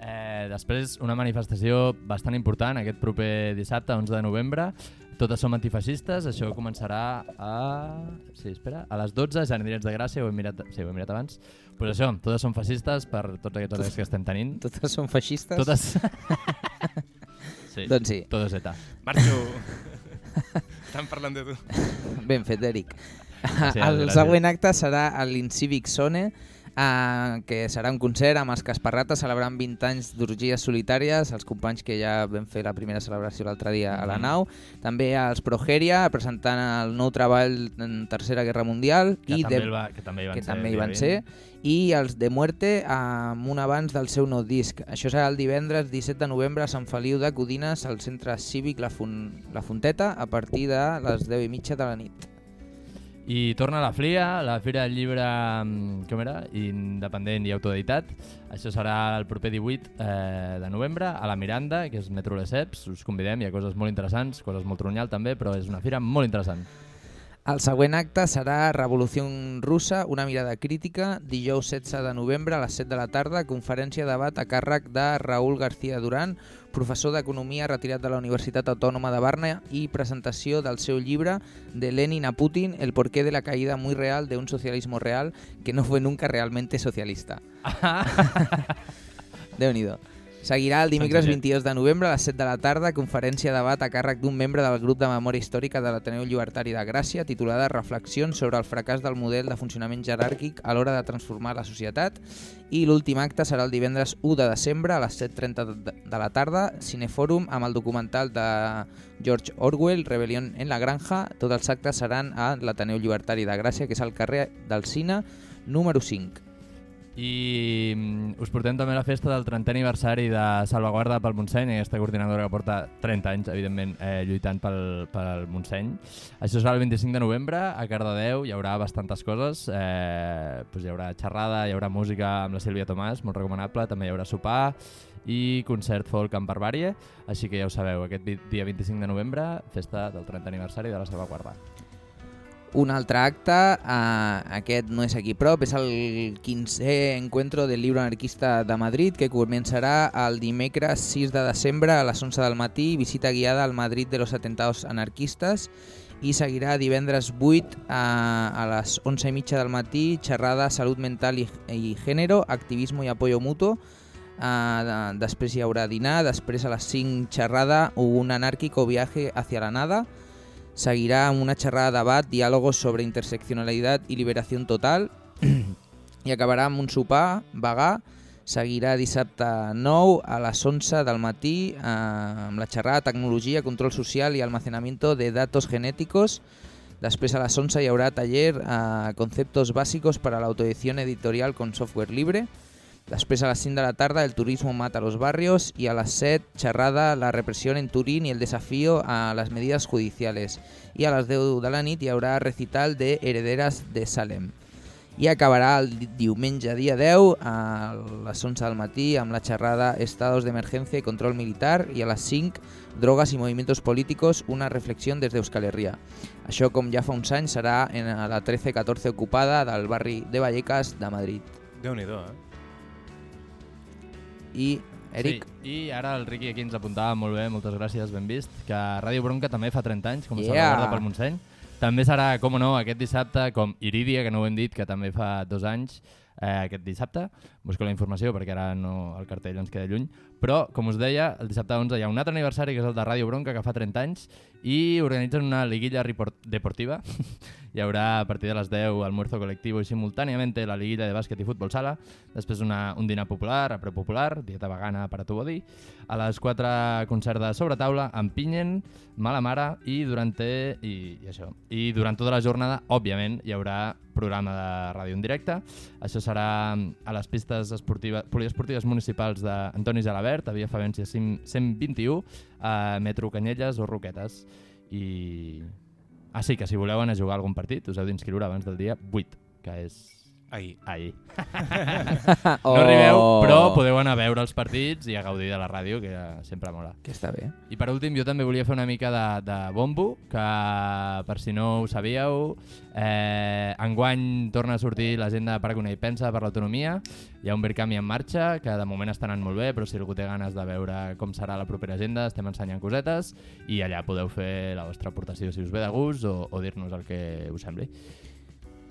Eh, després, una manifestació bastant important aquest proper dissabte, 11 de novembre. Totes som antifeixistes, això començarà a... Sí, espera, a les 12, Jardinets de Gràcia, ho he mirat, sí, ho he mirat abans. Pues això, totes són feixistes per tots aquests hores que estem tenint. Totes són feixistes? Totes... sí, Doncs sí. Todos ETA. Marxo. Estan parlant de tu. Ben fet, Eric. El següent acte serà a l'Incivic Zone, eh, que serà un concert amb els Casparrata celebrant 20 anys d'orgies solitàries, els companys que ja vam fer la primera celebració l'altre dia a la Mhm. nau, també als Progeria presentant el nou treball en Tercera Guerra Mundial Que i també de- va- que també hi van que ser també hi van ser 20. i els de Muerte amb un abans del seu nou disc. Això serà el divendres 17 de novembre a Sant Feliu de Codines al centre cívic La, Fon la Fonteta a partir de les 10 i mitja de la nit. I torna a la FLIA, la Fira del Llibre mm, com era? independent i autoeditat. Això serà el proper 18 eh, de novembre a la Miranda, que és Metro Lesseps. Us convidem, hi ha coses molt interessants, coses molt tronyal també, però és una fira molt interessant. El següent acte serà Revolució Russa, una mirada crítica, dijous 16 de novembre a les 7 de la tarda, conferència debat a càrrec de Raúl García Durán, professor d'Economia retirat de la Universitat Autònoma de Barna i presentació del seu llibre de Lenin a Putin, el porqué de la caída muy real de un socialismo real que no fue nunca realmente socialista. Déu-n'hi-do. Seguirà el dimecres Senzillet. 22 de novembre a les 7 de la tarda conferència debat a càrrec d'un membre del grup de memòria històrica de l'Ateneu Llibertari de Gràcia titulada Reflexions sobre el fracàs del model de funcionament jeràrquic a l'hora de transformar la societat. I l'últim acte serà el divendres 1 de desembre a les 7.30 de- de la tarda Cinefòrum amb el documental de George Orwell Rebelión en la granja. Tots els actes seran a l'Ateneu Llibertari de Gràcia que és al carrer del Cine número 5 I mm, us portem també a la festa del 30è aniversari de Salvaguarda pel Montseny, aquesta coordinadora que porta 30 anys, evidentment, eh, lluitant pel, pel Montseny. Això serà el 25 de novembre, a Cardedeu, hi haurà bastantes coses, eh, doncs hi haurà xerrada, hi haurà música amb la Sílvia Tomàs, molt recomanable, també hi haurà sopar i concert folk amb Barbàrie, així que ja ho sabeu, aquest dia 25 de novembre, festa del 30 aniversari de la Salvaguarda. Un altre acte, eh, aquest no és aquí prop, és el 15è encuentro del llibre anarquista de Madrid que començarà el dimecres 6 de desembre a les 11 del matí, visita guiada al Madrid de los atentados anarquistes i seguirà divendres 8 a, a les 11 i mitja del matí, xerrada Salut Mental i, i Género, Activismo i Apoyo Mutuo, Uh, de- després hi haurà dinar, després a les 5 xerrada Un anárquico viaje hacia la nada, Seguirá una xerrada de debat, diàlogos sobre interseccionalitat i liberació total i acabarà amb un sopar vegà. Seguirà dissabte 9 a les 11 del matí eh, amb la xerrada Tecnologia, Control Social i Almacenamiento de Datos Genéticos. Després a les 11 hi haurà taller eh, Conceptos Básicos para la Autoedición Editorial con Software Libre. Després a les 5 de la tarda el turismo mata los barrios y a las 7 charrada la represión en Turín y el desafío a las medidas judiciales. Y a las 10 de la nit hi haurà recital de Herederas de Salem. I acabarà el di- diumenge dia 10 a les 11 del matí amb la xerrada Estados de Emergencia y Control Militar i a les 5 Drogas y Movimientos Políticos, una reflexión desde Euskal Herria. Això, com ja fa uns anys, serà en la 13-14 ocupada del barri de Vallecas de Madrid. Déu-n'hi-do, eh? I, Eric, Sí, I ara el Riqui aquí ens apuntava molt bé, moltes gràcies, ben vist, que Ràdio Bronca també fa 30 anys, com Yeah. salvaguarda pel Montseny. També serà, com no, aquest dissabte, com Iridia, que no ho hem dit, que també fa dos anys, eh, aquest dissabte. Busco la informació perquè ara no, el cartell ens queda lluny. Però, com us deia, el dissabte 11 hi ha un altre aniversari que és el de Ràdio Bronca, que fa 30 anys, i organitzen una liguilla deportiva. hi haurà a partir de les 10 almuerzo colectivo i simultàniament la liguilla de bàsquet i futbol sala, després una, un dinar popular, a preu popular, dieta vegana per a tu body, a les 4 concert de sobretaula, amb Pinyen, Mala Mare i durant i, i això. I durant tota la jornada, òbviament, hi haurà programa de ràdio en directe. Això serà a les pistes esportives, poliesportives municipals d'Antoni Gelabert, a Via Favència 100 121, a Metro Canyelles o Roquetes. I... Ah, sí, que si voleu anar a jugar a algun partit, us heu d'inscriure abans del dia 8, que és... Ahir. Ahir. Oh. No arribeu, però podeu anar a veure els partits i a gaudir de la ràdio, que sempre mola. Que està bé. I per últim, jo també volia fer una mica de, de bombo, que per si no ho sabíeu, eh, enguany torna a sortir l'agenda de Parc Una i Pensa per l'autonomia. Hi ha un Verkami en marxa, que de moment està anant molt bé, però si algú té ganes de veure com serà la propera agenda, estem ensenyant cosetes i allà podeu fer la vostra aportació si us ve de gust o, o dir-nos el que us sembli.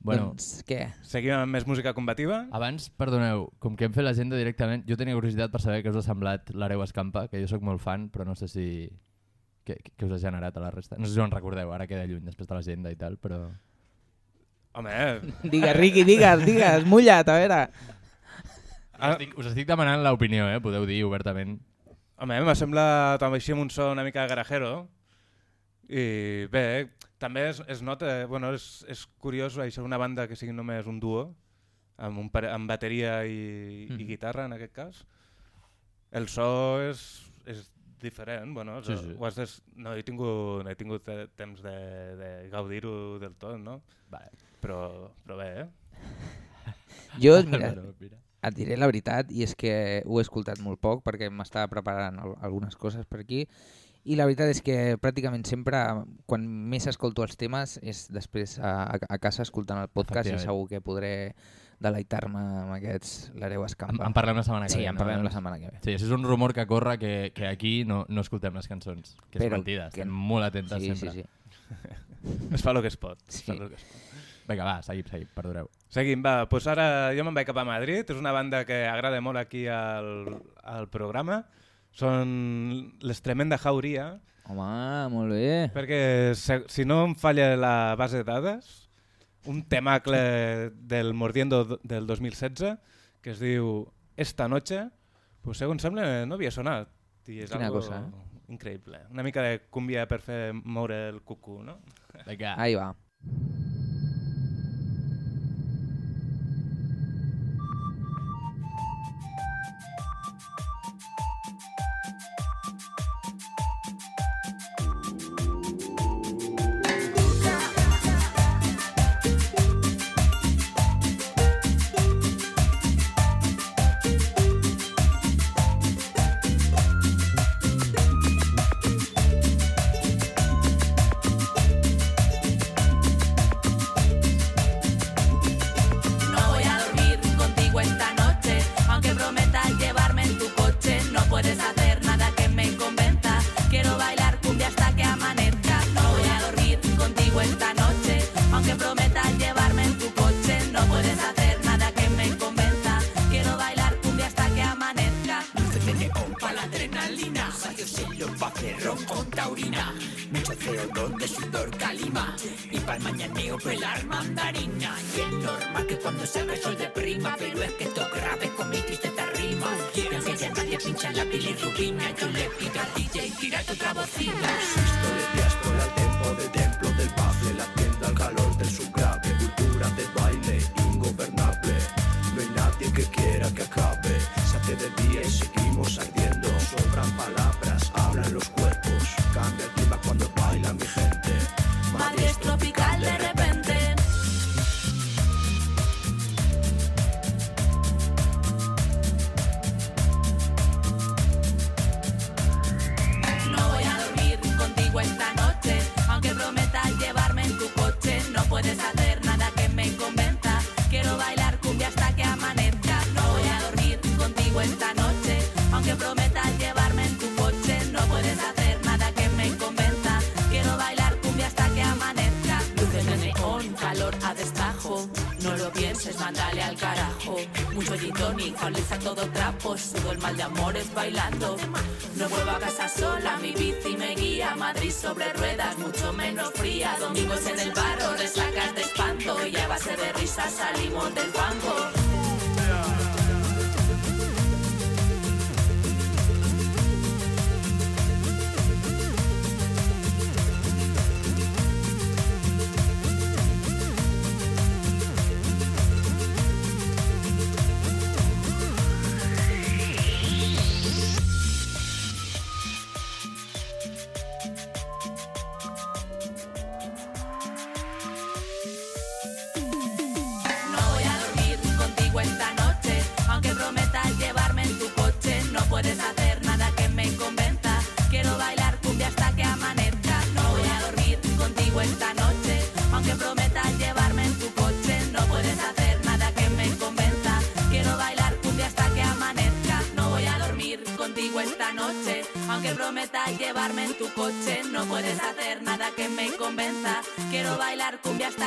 Bueno, Doncs què? Seguim amb més música combativa? Abans, perdoneu, com que hem fet l'agenda directament, jo tenia curiositat per saber què us ha semblat l'Areu Escampa, que jo sóc molt fan, però no sé si... Què, què us ha generat a la resta? No sé si ho en recordeu, ara queda lluny després de l'agenda i tal, però... Home... Digues, Riqui, digues, digues, mulla't, a veure. Us estic, us estic demanant l'opinió, eh? Podeu dir obertament. Home, me sembla també així amb un so una mica garajero. I bé, també es, es nota, bueno, és, és curiós això una banda que sigui només un duo, amb, un, amb bateria i, Mm. i guitarra en aquest cas. El so és, és diferent, bueno, Sí, sí. Ho has des... no he tingut, no he tingut temps de, de gaudir-ho del tot, no? Vale. Però, però bé, eh? Jo, mira, et diré la veritat, i és que ho he escoltat molt poc perquè m'estava preparant al- algunes coses per aquí, i la veritat és que pràcticament sempre, quan més escolto els temes, és després a, a, casa escoltant el podcast i segur que podré deleitar-me amb aquests l'Areu Escampa. En, en parlem la setmana que sí, ve. en parlem la setmana que ve. Sí, això és un rumor que corre que, que aquí no, no escoltem les cançons. Que és Però mentida, que- estem molt atentes Sí, sempre. sí, sí. Es fa el que es pot. Es Sí. fa lo que es pot. Vinga, va, seguim, seguim, perdoneu. Seguim, va. Pues ara jo me'n vaig cap a Madrid. És una banda que agrada molt aquí al, al programa. Són les Tremenda Jauria. Home, molt bé. Perquè se, si no em falla la base de dades, un temacle del Mordiendo del 2016 que es diu Esta noche, pues segons sembla no havia sonat. I és Quina algo cosa, eh? increïble. Una mica de cumbia per fer moure el cucú, no? Vinga. Ahí va. Adrenalina Rayos en los ron con taurina. Mucho CO2 de sudor calima. Y para el mañaneo pelar mandarina. Y es normal que cuando salga el sol deprima Pero es que esto grave con mi tristeza rima Y aunque ya nadie pincha la bilirrubina Yo le pido al DJ tírate otra bocina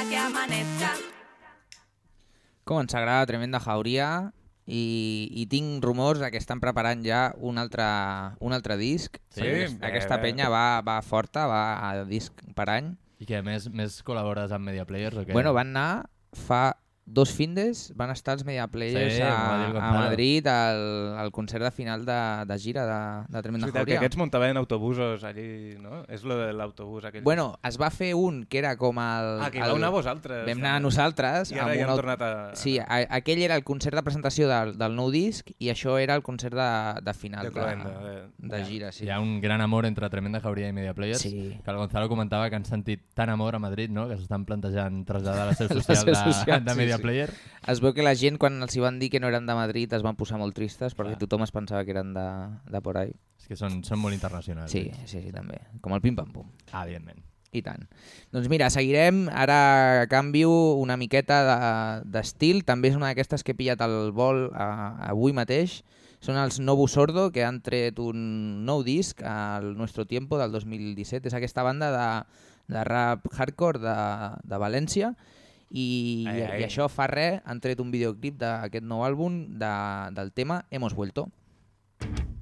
hasta que amanezca. Com ens agrada Tremenda Jauria i, i tinc rumors de que estan preparant ja un altre, un altre disc. Sí? Aquesta, aquesta penya va, va forta, va a disc per any. I que més, més col·labores amb Media Players o què? Bueno, van anar fa dos findes, van estar els Media Players Sí, a, el a. Madrid al, al concert de final de, de gira de, de Tremenda veritat que Jauria. aquests muntaven autobusos allí, no? És lo de l'autobús aquell. Bueno, es va fer un que era com el... Ah, que hi el... vau anar vosaltres, Vam anar també. nosaltres. I ara amb ja aut- tornat a- Sí, a, aquell era el concert de presentació del, del nou disc i això era el concert de, de final De de, cloenda, de, eh. de gira. Sí. Hi ha un gran amor entre Tremenda Jauria i Media Players, Sí. que el Gonzalo comentava que han sentit tant amor a Madrid, no? que s'estan plantejant traslladar la seu La social, seu de, social, de sí, Media sí. Player. Es veu que la gent, quan els hi van dir que no eren de Madrid, es van posar molt tristes perquè tothom es pensava que eren de, de por ahí. És que són, són molt internacionals. Sí, ells. sí, sí, també. Com el pim-pam-pum. Ah, evidentment. I tant. Doncs mira, seguirem. Ara canvio una miqueta de- d'estil. També és una d'aquestes que he pillat el vol a, avui mateix. Són els Novo Sordo, que han tret un nou disc al Nuestro Tiempo del 2017. És aquesta banda de, de rap hardcore de, de València. I, Ai, ai. i això fa res, han tret un videoclip d'aquest nou àlbum de, del tema Hemos Vuelto. Nuestro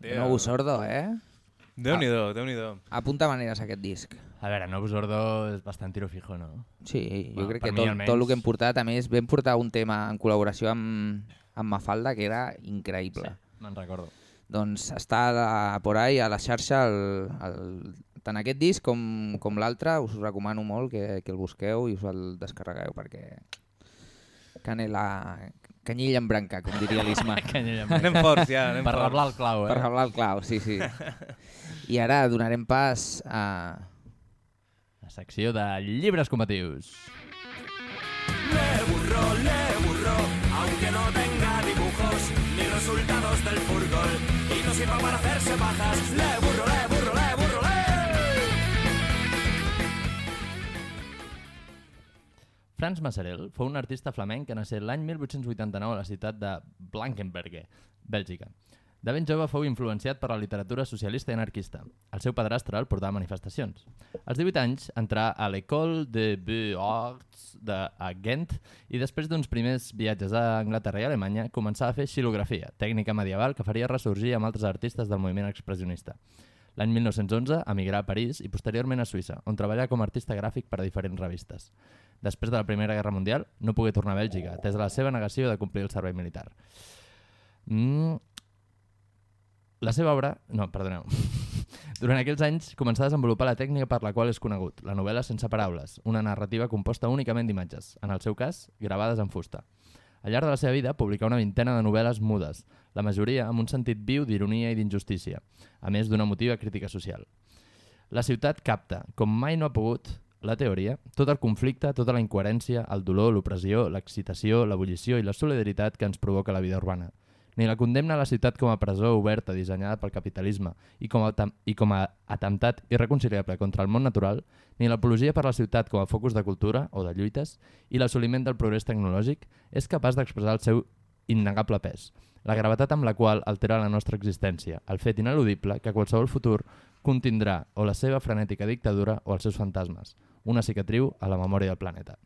No veas, tio. No sordo, eh? Déu-n'hi-do, Déu-n'hi-do. Apunta maneres aquest disc. A veure, Nou Sordo és bastant tiro fijo, no? Sí, jo Bueno, crec que tot, almenys. tot el que hem portat, a més, vam portar un tema en col·laboració amb, amb Mafalda que era increïble. Sí, me'n recordo. Doncs està a, por ahí, a la xarxa, el, el, tant aquest disc com, com l'altre, us recomano molt que, que el busqueu i us el descarregueu perquè canela, canyella en branca, com diria l'Isma. Anem forts ja, anem Per forts. reblar el clau, eh? Per reblar el clau, sí, sí. I ara donarem pas a... La secció de llibres combatius. Le burro, le burro, aunque no tenga dibujos ni resultados del furgol y no sirva para hacerse pajas. Le burro, Franz Masserel fou un artista flamenc que naixé l'any 1889 a la ciutat de Blankenberge, Bèlgica. De ben jove fou influenciat per la literatura socialista i anarquista. El seu padrastre el portava a manifestacions. Als 18 anys entrà a l'École de Beaux-Arts de a Ghent i després d'uns primers viatges a Anglaterra i Alemanya començà a fer xilografia, tècnica medieval que faria ressorgir amb altres artistes del moviment expressionista. L'any 1911 emigrà a París i posteriorment a Suïssa, on treballà com a artista gràfic per a diferents revistes. Després de la Primera Guerra Mundial no pogué tornar a Bèlgica, atès a la seva negació de complir el servei militar. Mm. La seva obra... No, perdoneu. Durant aquells anys començà a desenvolupar la tècnica per la qual és conegut, la novel·la sense paraules, una narrativa composta únicament d'imatges, en el seu cas, gravades en fusta. Al llarg de la seva vida publicà una vintena de novel·les mudes, la majoria amb un sentit viu d'ironia i d'injustícia, a més d'una motiva crítica social. La ciutat capta, com mai no ha pogut, la teoria, tot el conflicte, tota la incoherència, el dolor, l'opressió, l'excitació, l'ebullició i la solidaritat que ens provoca la vida urbana. Ni la condemna a la ciutat com a presó oberta dissenyada pel capitalisme i com a, i com a atemptat irreconciliable contra el món natural, ni l'apologia per la ciutat com a focus de cultura o de lluites i l'assoliment del progrés tecnològic és capaç d'expressar el seu innegable pes, la gravetat amb la qual altera la nostra existència, el fet ineludible que qualsevol futur contindrà o la seva frenètica dictadura o els seus fantasmes, una cicatriu a la memòria del planeta.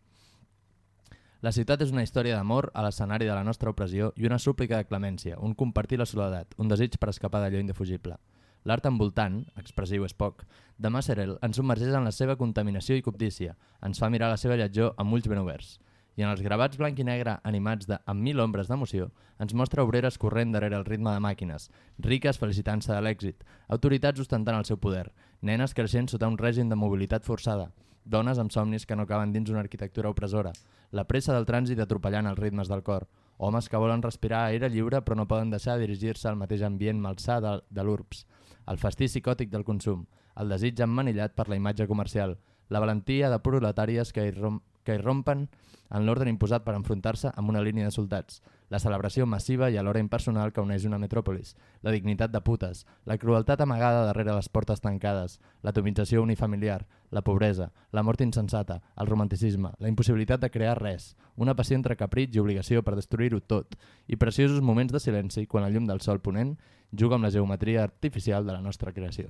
La ciutat és una història d'amor a l'escenari de la nostra opressió i una súplica de clemència, un compartir la soledat, un desig per escapar d'allò indefugible. L'art envoltant, expressiu és poc, de Masserel ens submergeix en la seva contaminació i cobdícia, ens fa mirar la seva lletjor amb ulls ben oberts. I en els gravats blanc i negre animats de amb mil ombres d'emoció, ens mostra obreres corrent darrere el ritme de màquines, riques felicitant-se de l'èxit, autoritats ostentant el seu poder, nenes creixent sota un règim de mobilitat forçada, dones amb somnis que no caben dins una arquitectura opressora, la pressa del trànsit atropellant els ritmes del cor, homes que volen respirar aire lliure però no poden deixar de dirigir-se al mateix ambient malsà de, de l'URBS, el festí psicòtic del consum, el desig emmanillat per la imatge comercial, la valentia de proletàries que, irrom que irrompen en l'ordre imposat per enfrontar-se amb una línia de soldats, la celebració massiva i alhora impersonal que uneix una metròpolis, la dignitat de putes, la crueltat amagada darrere les portes tancades, l'atomització unifamiliar, la pobresa, la mort insensata, el romanticisme, la impossibilitat de crear res, una passió entre capritx i obligació per destruir-ho tot, i preciosos moments de silenci quan la llum del sol ponent juga amb la geometria artificial de la nostra creació.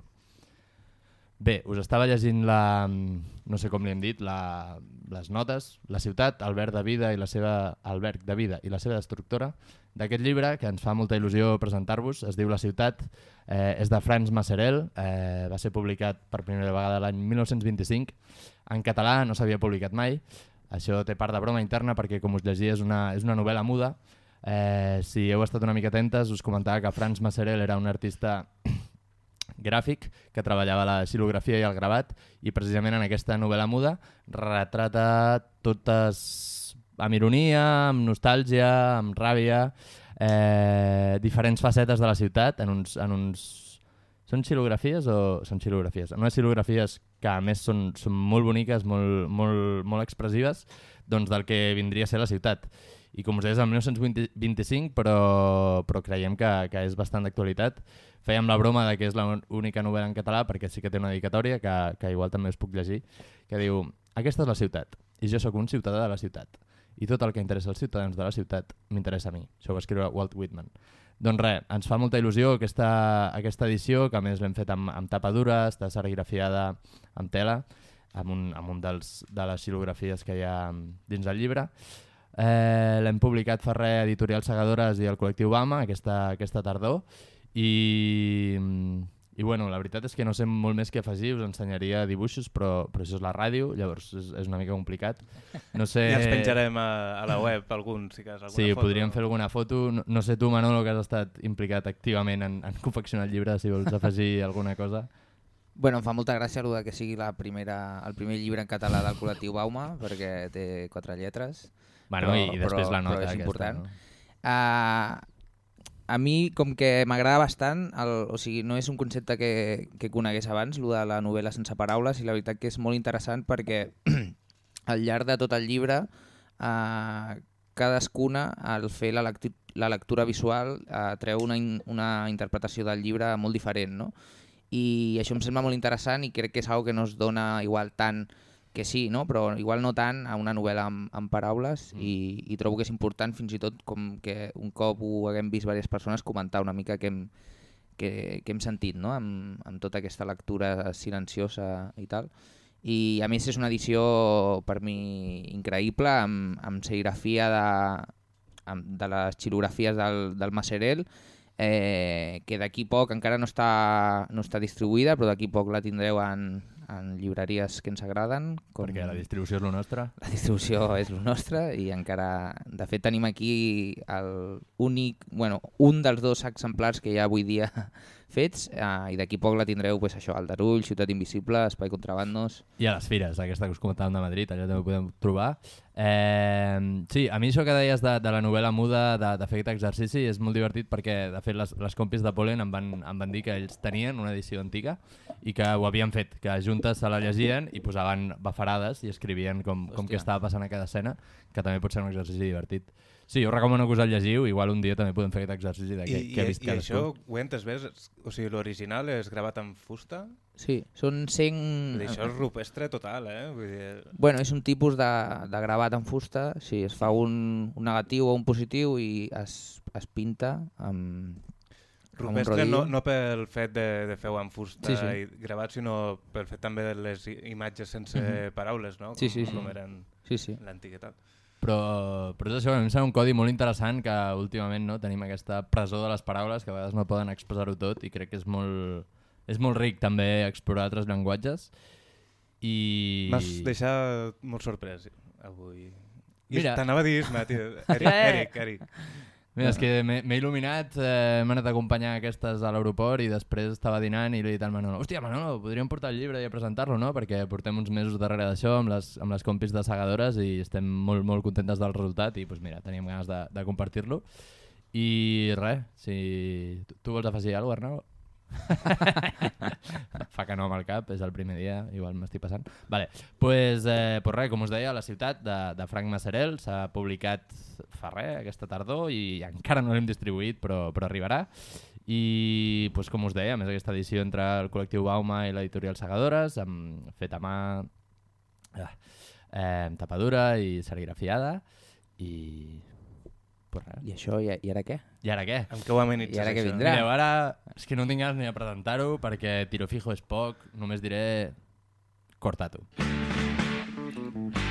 Bé, us estava llegint la... no sé com li hem dit, la, les notes, La ciutat, Albert de Vida i la seva Albert de Vida i la seva destructora, d'aquest llibre que ens fa molta il·lusió presentar-vos, es diu La ciutat, eh, és de Franz Masserel, eh, va ser publicat per primera vegada l'any 1925, en català no s'havia publicat mai, això té part de broma interna perquè com us llegia és una, és una novel·la muda, eh, si heu estat una mica atentes us comentava que Franz Masserel era un artista gràfic que treballava la xilografia i el gravat i precisament en aquesta novel·la muda retrata totes amb ironia, amb nostàlgia, amb ràbia, eh, diferents facetes de la ciutat en uns, en uns... Són xilografies o són xilografies? Unes xilografies que a més són, són molt boniques, molt, molt, molt expressives, doncs del que vindria a ser la ciutat. I com us deia, és el 1925, però, però creiem que, que és bastant d'actualitat. Fèiem la broma de que és l'única novel·la en català, perquè sí que té una dedicatòria, que, que igual també us puc llegir, que diu Aquesta és la ciutat, i jo sóc un ciutadà de la ciutat, i tot el que interessa als ciutadans de la ciutat m'interessa a mi. Això ho va escriure Walt Whitman. Doncs res, ens fa molta il·lusió aquesta, aquesta edició, que a més l'hem fet amb, amb tapa dura, està serigrafiada amb tela, amb un, amb un dels, de les xilografies que hi ha dins del llibre. Eh, L'hem publicat Ferrer Editorial Segadores i el col·lectiu Bama aquesta, aquesta tardor I, i bueno, la veritat és que no sé molt més què afegir, us ensenyaria dibuixos, però, però això és la ràdio, llavors és, és una mica complicat. No sé... I els penjarem a, a la web, alguns, si cas, alguna Sí, foto. podríem fer alguna foto. No, no sé tu, Manolo, que has estat implicat activament en, en confeccionar el llibre, si vols afegir alguna cosa. Bueno, em fa molta gràcia el que sigui la primera, el primer llibre en català del col·lectiu Bauma, perquè té quatre lletres. Bueno, i- i després la nota però és aquesta, important. no? Uh, a mi, com que m'agrada bastant, el, o sigui, no és un concepte que, que conegués abans, el de la novel·la sense paraules, i la veritat que és molt interessant perquè al llarg de tot el llibre uh, cadascuna, al fer la, lectu la lectura visual, uh, treu una, in una interpretació del llibre molt diferent, no? I això em sembla molt interessant i crec que és una que no es dona igual tant que sí, no? però igual no tant a una novel·la amb, amb paraules mm. i, i trobo que és important fins i tot com que un cop ho haguem vist diverses persones comentar una mica què hem, que, que hem sentit no? amb, amb tota aquesta lectura silenciosa i tal. I a més és una edició per mi increïble amb, amb serigrafia de, amb, de les xilografies del, del Maserel eh, que d'aquí poc encara no està, no està distribuïda però d'aquí poc la tindreu en, en llibreries que ens agraden. Com... Perquè la distribució és lo nostre. La distribució és el nostre i encara... De fet, tenim aquí el únic, bueno, un dels dos exemplars que hi ha avui dia fets eh, i d'aquí poc la tindreu pues, això, al Darull, Ciutat Invisible, Espai Contrabandos... I a les fires, aquesta que us comentàvem de Madrid, allà també ho podem trobar. Eh, sí, a mi això que deies de, de la novel·la muda, de, de fer aquest exercici, és molt divertit perquè, de fet, les, les compis de Polen em van, em van dir que ells tenien una edició antiga i que ho havien fet, que juntes se la llegien i posaven bafarades i escrivien com, com Hòstia. que estava passant a cada escena, que també pot ser un exercici divertit. Sí, jo recomano que us el llegiu, igual un dia també podem fer aquest exercici de què, I, què ha i, vist I això cadascú. ho he entès bé? O sigui, l'original és gravat en fusta? Sí, són 100... Vull dir, Això és rupestre total, eh? Vull dir... Bueno, és un tipus de, de gravat en fusta, sí, es fa un, un negatiu o un positiu i es, es pinta amb, amb Rupestre no, no pel fet de, de fer-ho en fusta Sí, sí. i gravat, sinó pel fet també de les imatges sense Mhm. paraules, no? Sí, com, sí, sí. com eren Sí, sí. l'antiguitat. Però, però és això, a mi em sembla un codi molt interessant que últimament no tenim aquesta presó de les paraules que a vegades no poden expressar-ho tot i crec que és molt, és molt ric també explorar altres llenguatges. I... M'has deixat molt sorprès avui. Mira. T'anava a dir Isma, tio. Eric! Eric, Eric. Mira, és que m'he il·luminat, eh, m'he anat a acompanyar aquestes a l'aeroport i després estava dinant i li he dit al Manolo hòstia, Manolo, podríem portar el llibre i presentar-lo, no? Perquè portem uns mesos darrere d'això amb les, amb les compis de segadores i estem molt, molt contentes del resultat i pues, mira, teníem ganes de, de compartir-lo. I res, si... Tu, tu vols afegir alguna cosa, Arnau? Fa que no amb el cap, és el primer dia, igual m'estic passant. Vale, pues, eh, pues res, com us deia, La ciutat de, de Frank Masserel s'ha publicat fa res, aquesta tardor, i encara no l'hem distribuït, però, però arribarà. I, pues, com us deia, més aquesta edició entre el col·lectiu Bauma i l'editorial Segadores, amb, fet a mà, ah, eh, amb tapadura i serigrafiada, i... Pues res. I això, i, i ara què? I ara què? Amb què ho amenitzes, I ara què vindrà? Mireu, ara és que no tinc ganes ni de presentar-ho perquè tiro fijo és poc, només diré cortato. ¡Oy,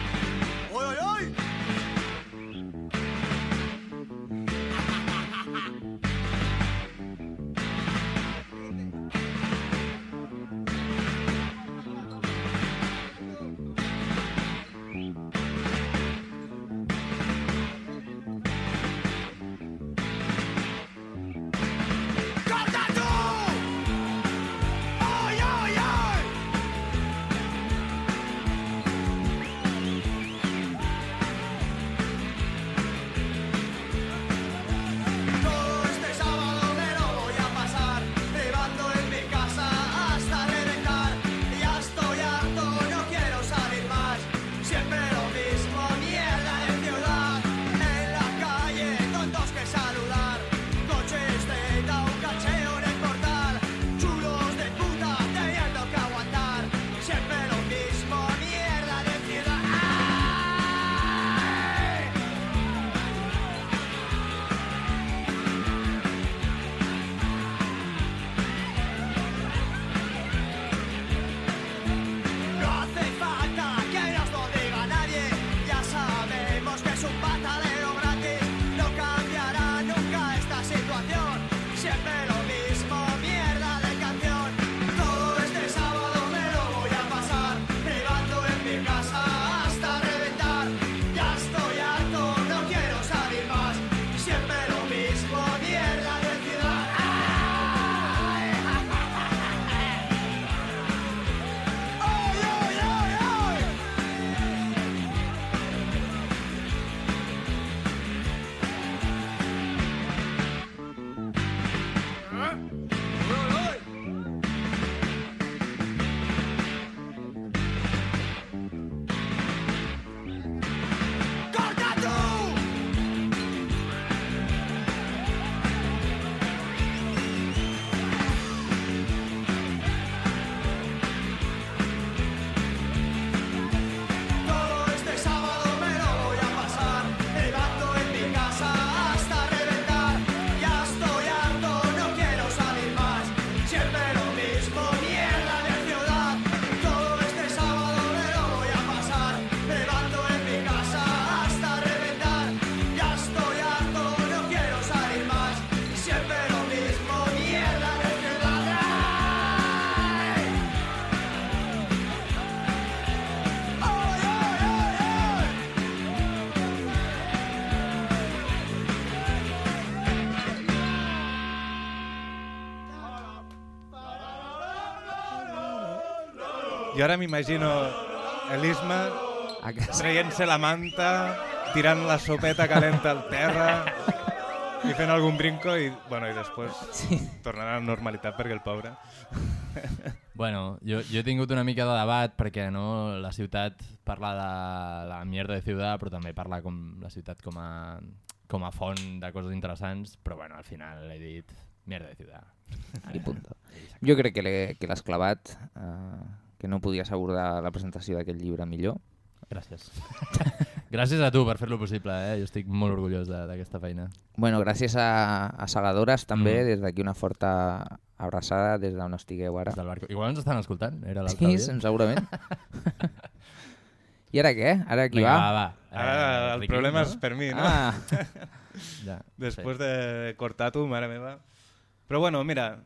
Jo ara m'imagino l'Isma traient-se la manta, tirant la sopeta calenta al terra i fent algun brinco i, bueno, i després Sí. tornarà a la normalitat perquè el pobre... Bueno, jo, jo he tingut una mica de debat perquè no la ciutat parla de la mierda de ciutat, però també parla com la ciutat com a, com a font de coses interessants, però bueno, al final he dit mierda de ciutat. I punto. Jo crec que l'he- que l'has clavat, eh, que no podies abordar la presentació d'aquest llibre millor. Gràcies. Gràcies a tu per fer-lo possible, eh? Jo estic molt orgullós de- d'aquesta feina. Bueno, gràcies a, a Segadores també, Mm. des d'aquí una forta abraçada des d'on estigueu ara. Del barco. Igual ens estan escoltant, era l'altre Sí, dia. segurament. I ara què? Ara qui Vinga, va? va, va. Ara Eh, el Riqui, problema no? és per mi, no? Ah. Ja, Després sí. de cortar tu, mare meva. Però bueno, mira,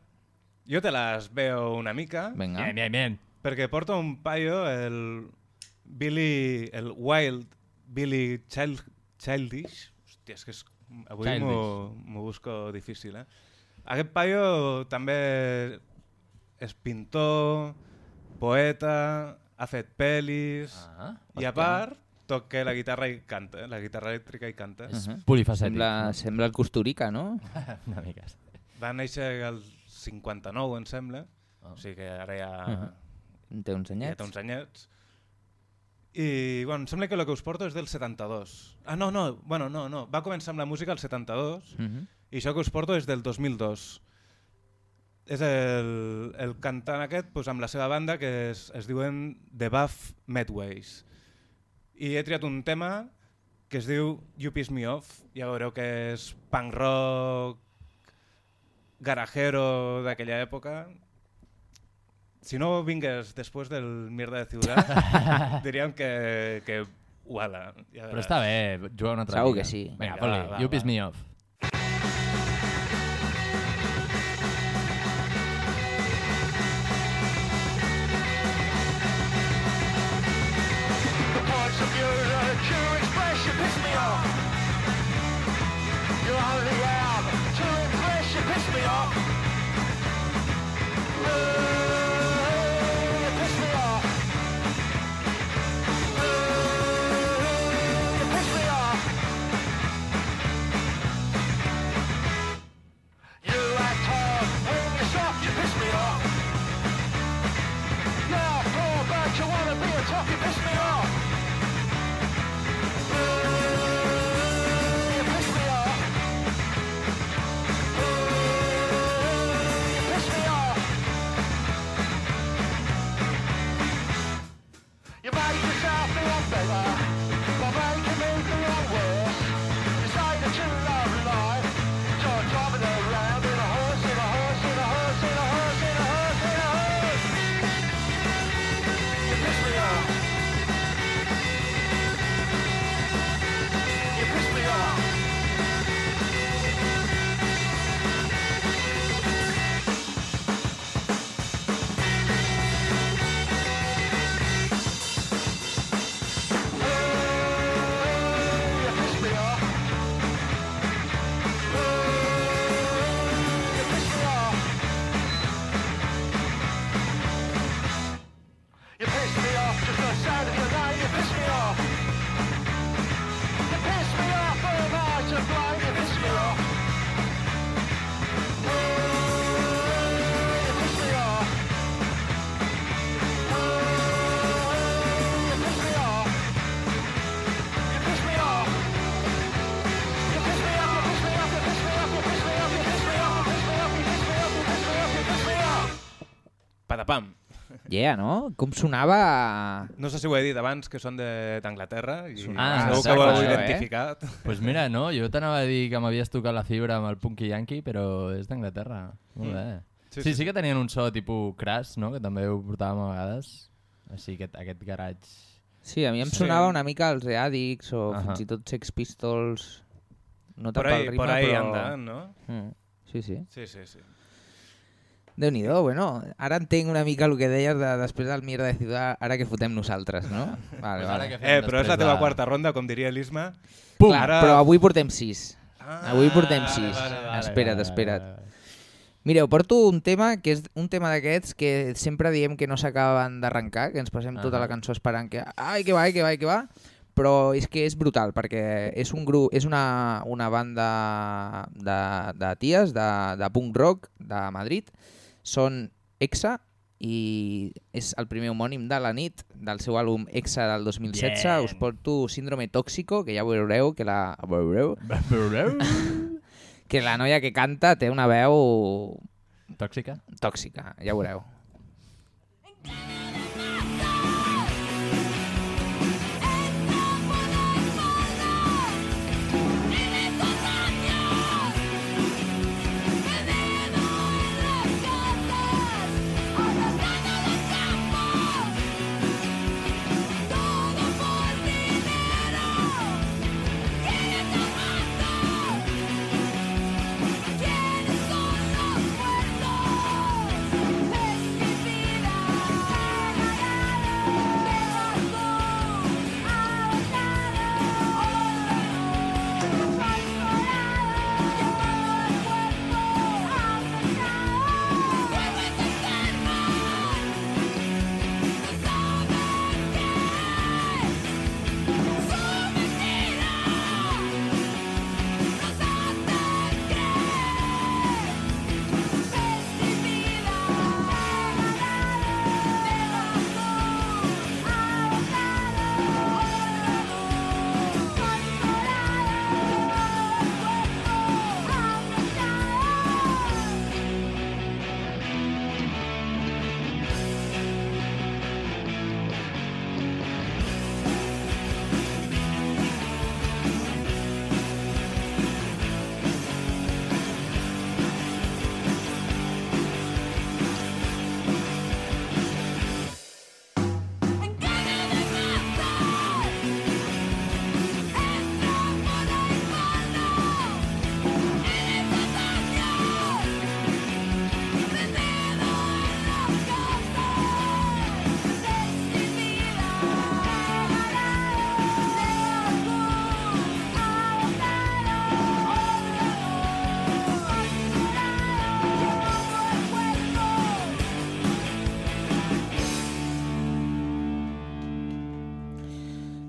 jo te les veo una mica. Vinga. Bien, bien, bien. Perquè porta un paio, el Billy, el Wild Billy Child, Childish. Hòstia, és que és, avui m'ho busco difícil, eh? Aquest paio també és pintor, poeta, ha fet pel·lis Ah, i a part toca la guitarra i canta, eh? la guitarra elèctrica i canta. És Mhm. polifacètic. Sembla, sembla el Costurica, no? Una mica. Va néixer el 59, em sembla. O sigui que ara ja... Mhm. Té uns Ja anyets. té uns anyets. I, bueno, em sembla que el que us porto és del 72. Ah, no, no, bueno, no, no. Va començar amb la música el 72 Mhm. i això que us porto és del 2002. És el, el cantant aquest pues, amb la seva banda que es, es diuen The Buff Medways. I he triat un tema que es diu You Piss Me Off. Ja veureu que és punk rock, garajero d'aquella època. Si no vingués després del Mierda de Ciudad, diríem que, que uala. Ja Però està bé, jugar una altra Segur que sí. Vinga, Vinga, fot-li, va, va, you piss va. me off. Patapam. Yeah, no? Com sonava... No sé si ho he dit abans, que són de- d'Anglaterra i Ah, segur que ho heu exacte. identificat. pues mira, no, jo t'anava a dir que m'havies tocat la fibra amb el Punky Yankee, però és d'Anglaterra. Molt Mm. bé. Sí, Sí, sí, sí. sí que tenien un so tipus crash, no?, que també ho portàvem a vegades. Així, aquest, aquest garatge... Sí, a mi em Sí. sonava una mica els The Addicts o Ahà. fins i tot Sex Pistols. No ahí- pel ritme, por ahí però... andan, no? Mm. Sí, sí. Sí, sí, sí. Déu-n'hi-do, bueno, ara entenc una mica el que deies de després del Mierda de Ciutat, ara que fotem nosaltres, no? Vale, Pues ara vale. que fem Eh, però és la teva de- quarta ronda, com diria l'Isma. Pum! Però avui portem sis. Ah, avui portem sis. vale, vale, espera't, vale, espera't. vale, vale. Mireu, porto un tema que és un tema d'aquests que sempre diem que no s'acaben d'arrencar, que ens passem tota Ahà. la cançó esperant que ai, que va, ai, que va, ai, que va, però és que és brutal, perquè és un grup, és una, una banda de, de ties, de, de punk rock de Madrid, són Exa i és el primer homònim de la nit del seu àlbum Exa del 2016 Bien. us porto Síndrome Tóxico que ja veureu que la veureu Veureu? que la noia que canta té una veu Tòxica? tòxica, ja veureu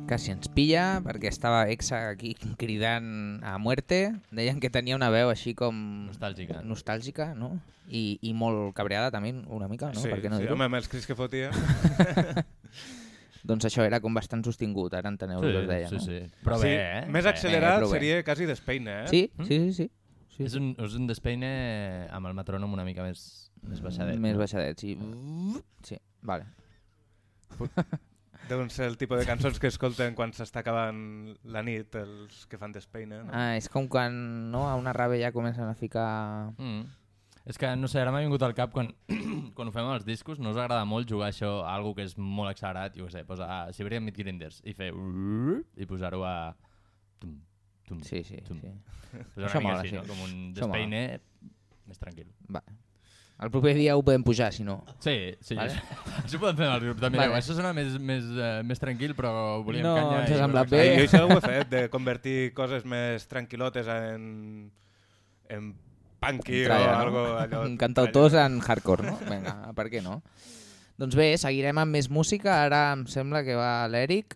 quasi ens pilla perquè estava Exa aquí cridant a muerte. Deien que tenia una veu així com... Nostàlgica. Nostàlgica, no? I, i molt cabreada també, una mica, no? Sí, per què no sí, home, amb els crits que fotia. doncs això era com bastant sostingut, ara enteneu el que us deia, sí, no? sí. Però Sí, bé, eh? més Bé. accelerat bé. seria quasi despeine, eh? Sí, Mm? sí, sí, sí. sí. És, un, és un despeine amb el metrònom una mica més, més baixadet. Més no? baixadet, sí. Sí, vale. Deuen ser el tipus de cançons que escolten quan s'està acabant la nit, els que fan despeine. No? Ah, és com quan no, a una rave ja comencen a ficar... Mm. És que, no sé, ara m'ha vingut al cap quan, quan ho fem els discos, no us agrada molt jugar això a algo que és molt accelerat, jo què sé, posar Siberian Meat Grinders i fer i posar-ho a... Tum, tum, Sí, sí, tum. sí. Posar Això mica mola, així, sí. no? Com un Això mola. despeine més tranquil. Va. El proper dia ho podem pujar, si no. Sí, sí. Vale? Això ho podem fer amb el grup. També, Vale. Això sona més, més, uh, més tranquil, però volíem No, canya. ens ha semblat bé. Jo això ho he fet, de convertir coses més tranquil·lotes en, en punky Tralla, o no? algo allò. En cantautors en hardcore, no? Vinga, per què no? Doncs bé, seguirem amb més música. Ara em sembla que va l'Eric.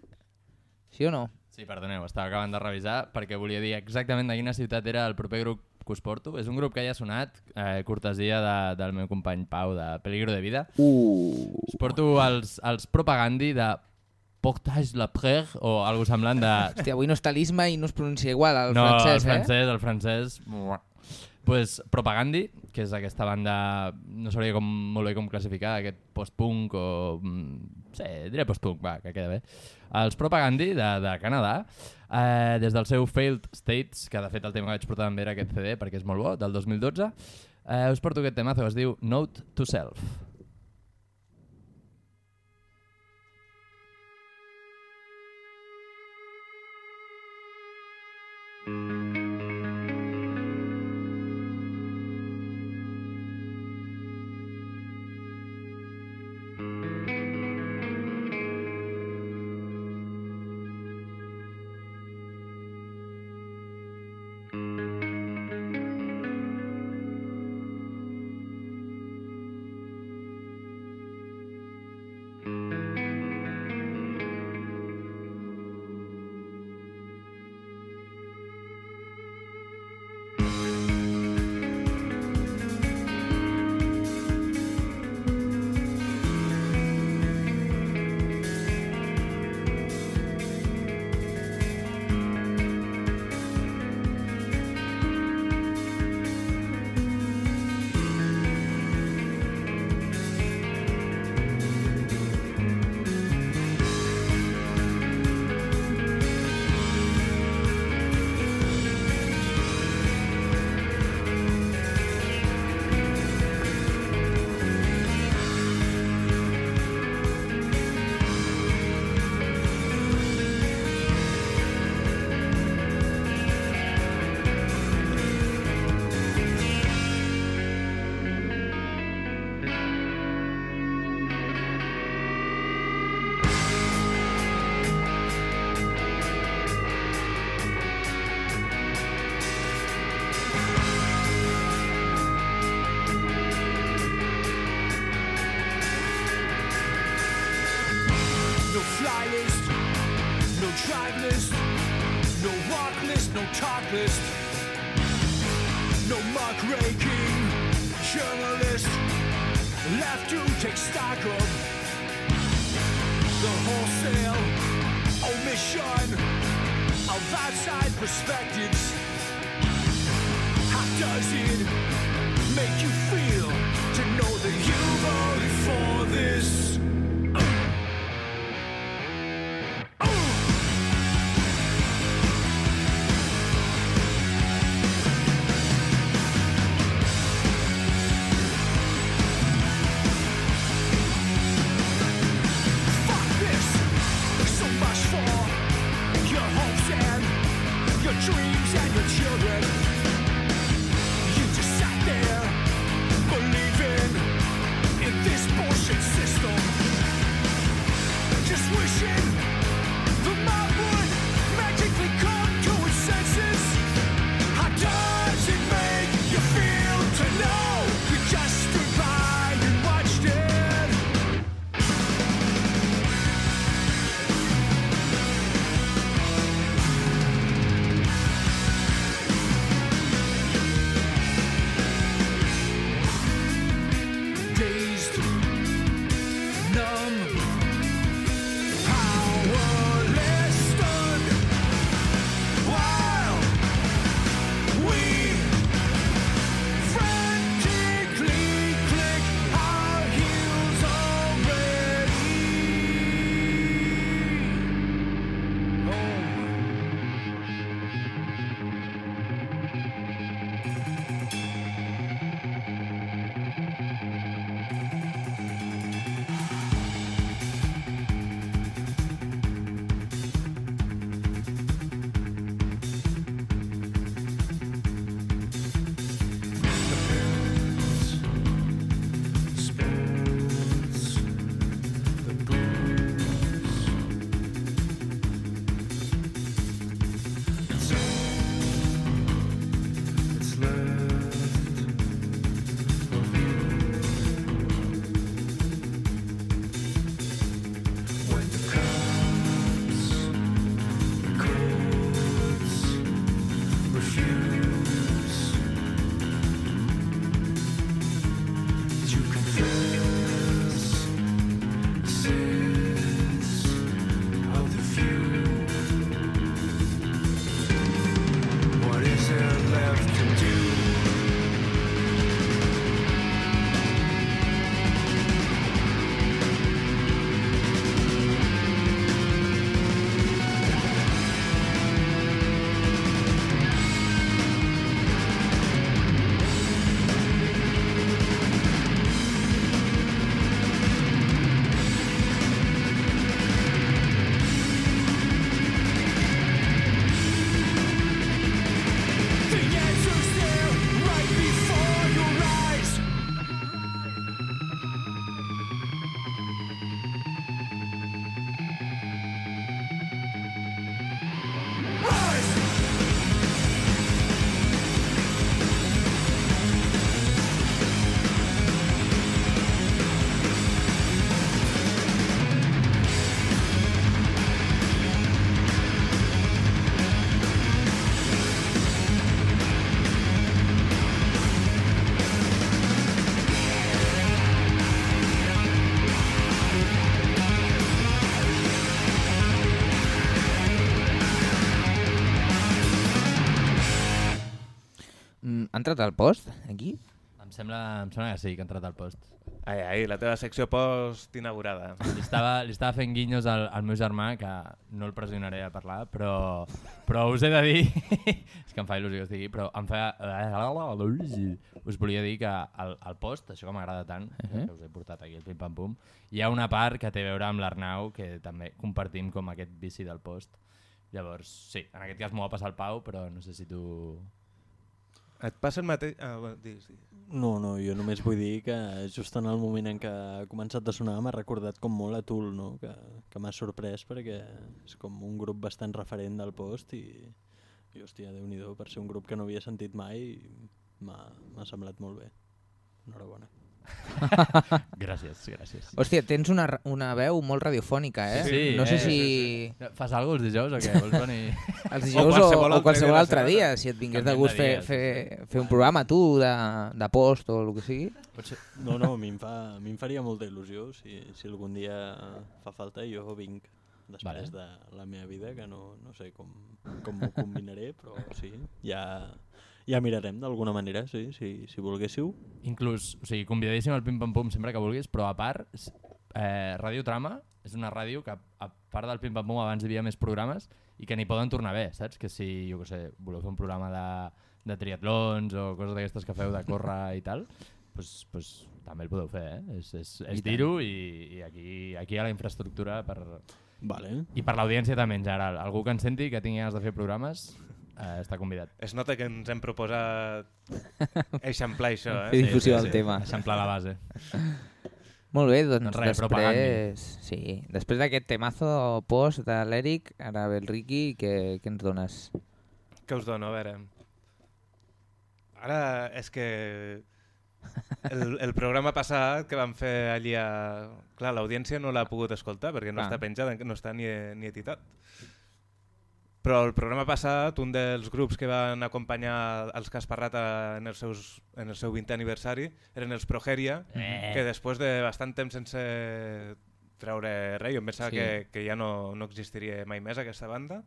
Sí o no? Sí, perdoneu, estava acabant de revisar perquè volia dir exactament de quina ciutat era el proper grup que us porto. És un grup que ja ha sonat, eh, cortesia de, del meu company Pau de Peligro de Vida. Uh. Us porto els, els Propagandi de Portage la Prère o algo semblant de... Hòstia, avui no està l'Isma i no es pronuncia igual el no, francès, el francès, el francès pues, Propagandi, que és aquesta banda, no sabria com, molt bé com classificar, aquest post-punk o... Mm, sí, diré post-punk, va, que queda bé. Els Propagandi de, de Canadà, eh, des del seu Failed States, que de fet el tema que vaig portar també era aquest CD perquè és molt bo, del 2012, eh, us porto aquest temazo que es diu Note to Self. Mm -hmm. No talk no muck raking journalist left to take stock of the wholesale omission of outside perspectives. How does it entrat al post, aquí? Em sembla, em sembla que sí, que ha entrat al post. Ai, ai, la teva secció post inaugurada. Li estava, li estava fent guinyos al, al meu germà, que no el pressionaré a parlar, però, però us he de dir... és que em fa il·lusió que estigui, però em fa... Us volia dir que al, al post, això que m'agrada tant, uh Mhm. -huh. que us he portat aquí el Pim Pam Pum, hi ha una part que té a veure amb l'Arnau, que també compartim com aquest vici del post. Llavors, sí, en aquest cas m'ho va passar el Pau, però no sé si tu... Et passa el mateix... Ah, bueno, digues, digues. No, no, jo només vull dir que just en el moment en què ha començat a sonar m'ha recordat com molt a Tool, no? que, que m'ha sorprès perquè és com un grup bastant referent del post i, i hòstia, déu nhi per ser un grup que no havia sentit mai m'ha semblat molt bé. Enhorabona. gràcies, gràcies. Hòstia, tens una, una veu molt radiofònica, eh? Sí, no sé eh, si... sí, sí. Fas alguna cosa els dijous o què? Vols venir? Els dijous o, o qualsevol altre dia, si et vingués de gust fer, fer, fer un programa tu de, de post o el que sigui. Potser... No, no, a mi em, fa, a mi em faria molta il·lusió si, si algun dia fa falta jo vinc després Vale. de la meva vida, que no, no sé com, com ho combinaré, però sí, ja, ja mirarem d'alguna manera, sí, si, si volguéssiu. Inclús, o sigui, convidadíssim al Pim Pam Pum sempre que vulguis, però a part, eh, Ràdio Trama és una ràdio que, a part del Pim Pam Pum, abans hi havia més programes i que n'hi poden tornar bé, saps? Que si, jo què sé, voleu fer un programa de, de triatlons o coses d'aquestes que feu de córrer i tal, pues, pues, també el podeu fer, eh? És, és, és dir-ho i, i aquí, aquí hi ha la infraestructura per... Vale. I per l'audiència també en general. Algú que ens senti que tingui ganes de fer programes eh, està convidat. Es nota que ens hem proposat eixamplar això, eh? Fer difusió del tema. Eixamplar la base. Molt bé, doncs, res, després... Sí, després d'aquest temazo post de l'Eric, ara ve el Ricky, què, què ens dones? Què us dono? A veure... Ara és que el, el programa passat que vam fer allí a... Clar, l'audiència no l'ha pogut escoltar perquè no Clar. està penjat, no està ni, ni editat. Però el programa passat, un dels grups que van acompanyar els Casparrata en el, seus, en el seu 20 aniversari eren els Progeria, Eh. que després de bastant temps sense treure res, jo em pensava Sí. que, que ja no, no existiria mai més aquesta banda,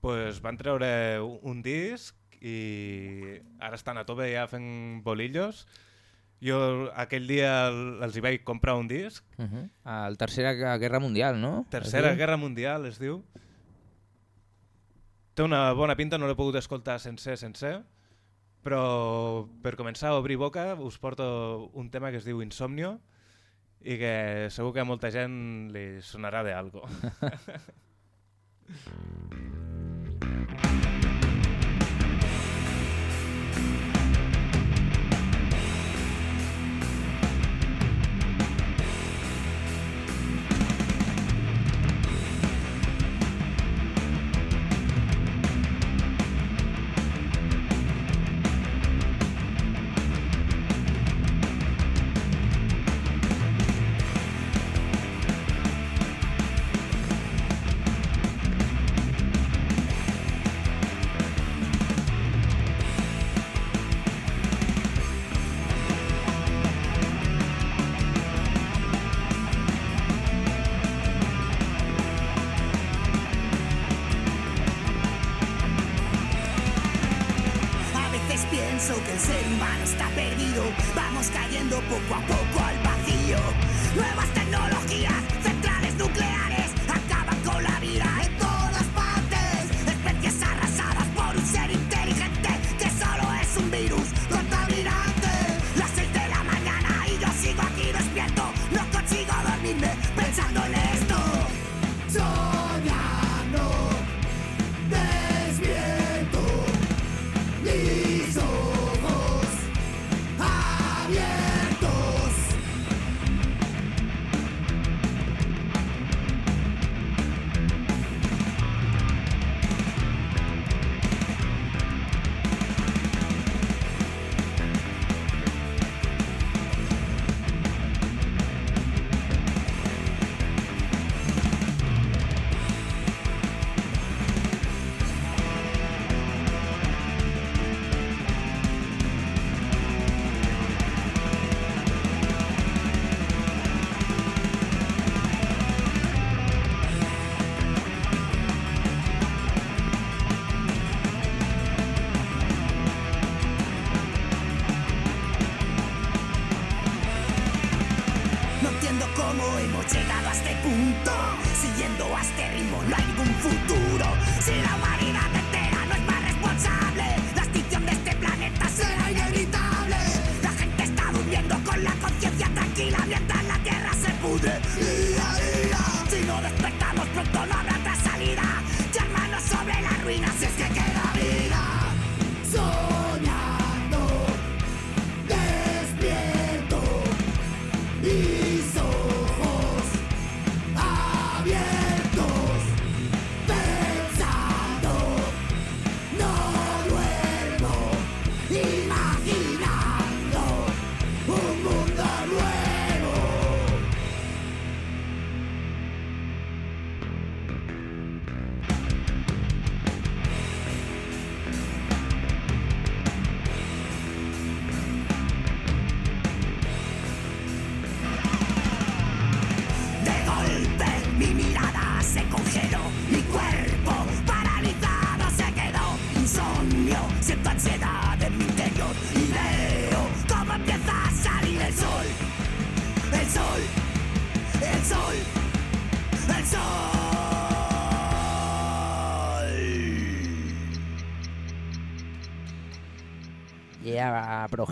pues van treure un disc i ara estan a tope ja fent bolillos. Jo aquell dia el- els hi vaig comprar un disc, Uh -huh. El Tercera Guerra Mundial, no? Tercera? Guerra Mundial es diu. Té una bona pinta, no l'he pogut escoltar sencer, sencer, però per començar a obrir boca us porto un tema que es diu Insomnio i que segur que a molta gent li sonarà de algo. entiendo cómo hemos llegado a este punto. Siguiendo a este ritmo no hay ningún futuro. Si la humanidad entera no es más responsable, la extinción de este planeta será inevitable. La gente está durmiendo con la conciencia tranquila mientras la tierra se pudre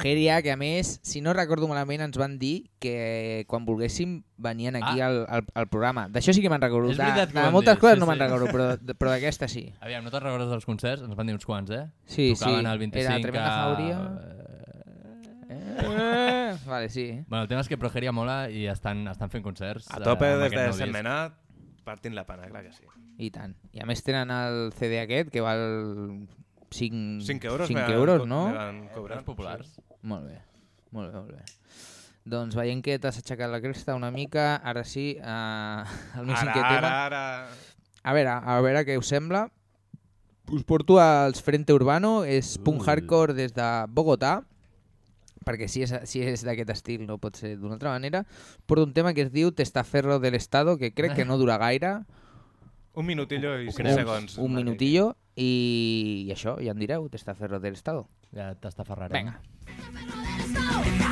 a Progeria, que a més, si no recordo malament, ens van dir que quan volguéssim venien aquí Ah. al, al, al programa. D'això sí que me'n recordo. És De, veritat que de van moltes dir, coses sí, no me'n sí. recordo, però, de- però d'aquesta sí. Aviam, no te'n recordes dels concerts? Ens van dir uns quants, eh? Sí, Tocaven sí. el 25 Era Tremenda a- Jauria. Eh, vale, sí. Bueno, el tema és que Progeria mola i estan, estan fent concerts. A tope eh, des de. Setmanat, partint la pana, clar que sí. I tant. I a més tenen el CD aquest que val 5, Cinc euros 5 me van euros, no? cobrar, populars. Molt bé, molt bé, molt bé. Doncs veient que t'has aixecat la cresta una mica, ara sí, eh, el meu Ara, cinquè tema... ara, ara... A veure, a veure què us sembla. Us porto als Frente Urbano, és punk hardcore des de Bogotà, perquè si és, si és d'aquest estil no pot ser d'una altra manera. Porto un tema que es diu Testaferro del Estado, que crec que no dura gaire. Un minutillo i cinc un, segons. Un minutillo i, i això, ja em direu, Testaferro del Estado. Ja t'estaferrarem. Vinga.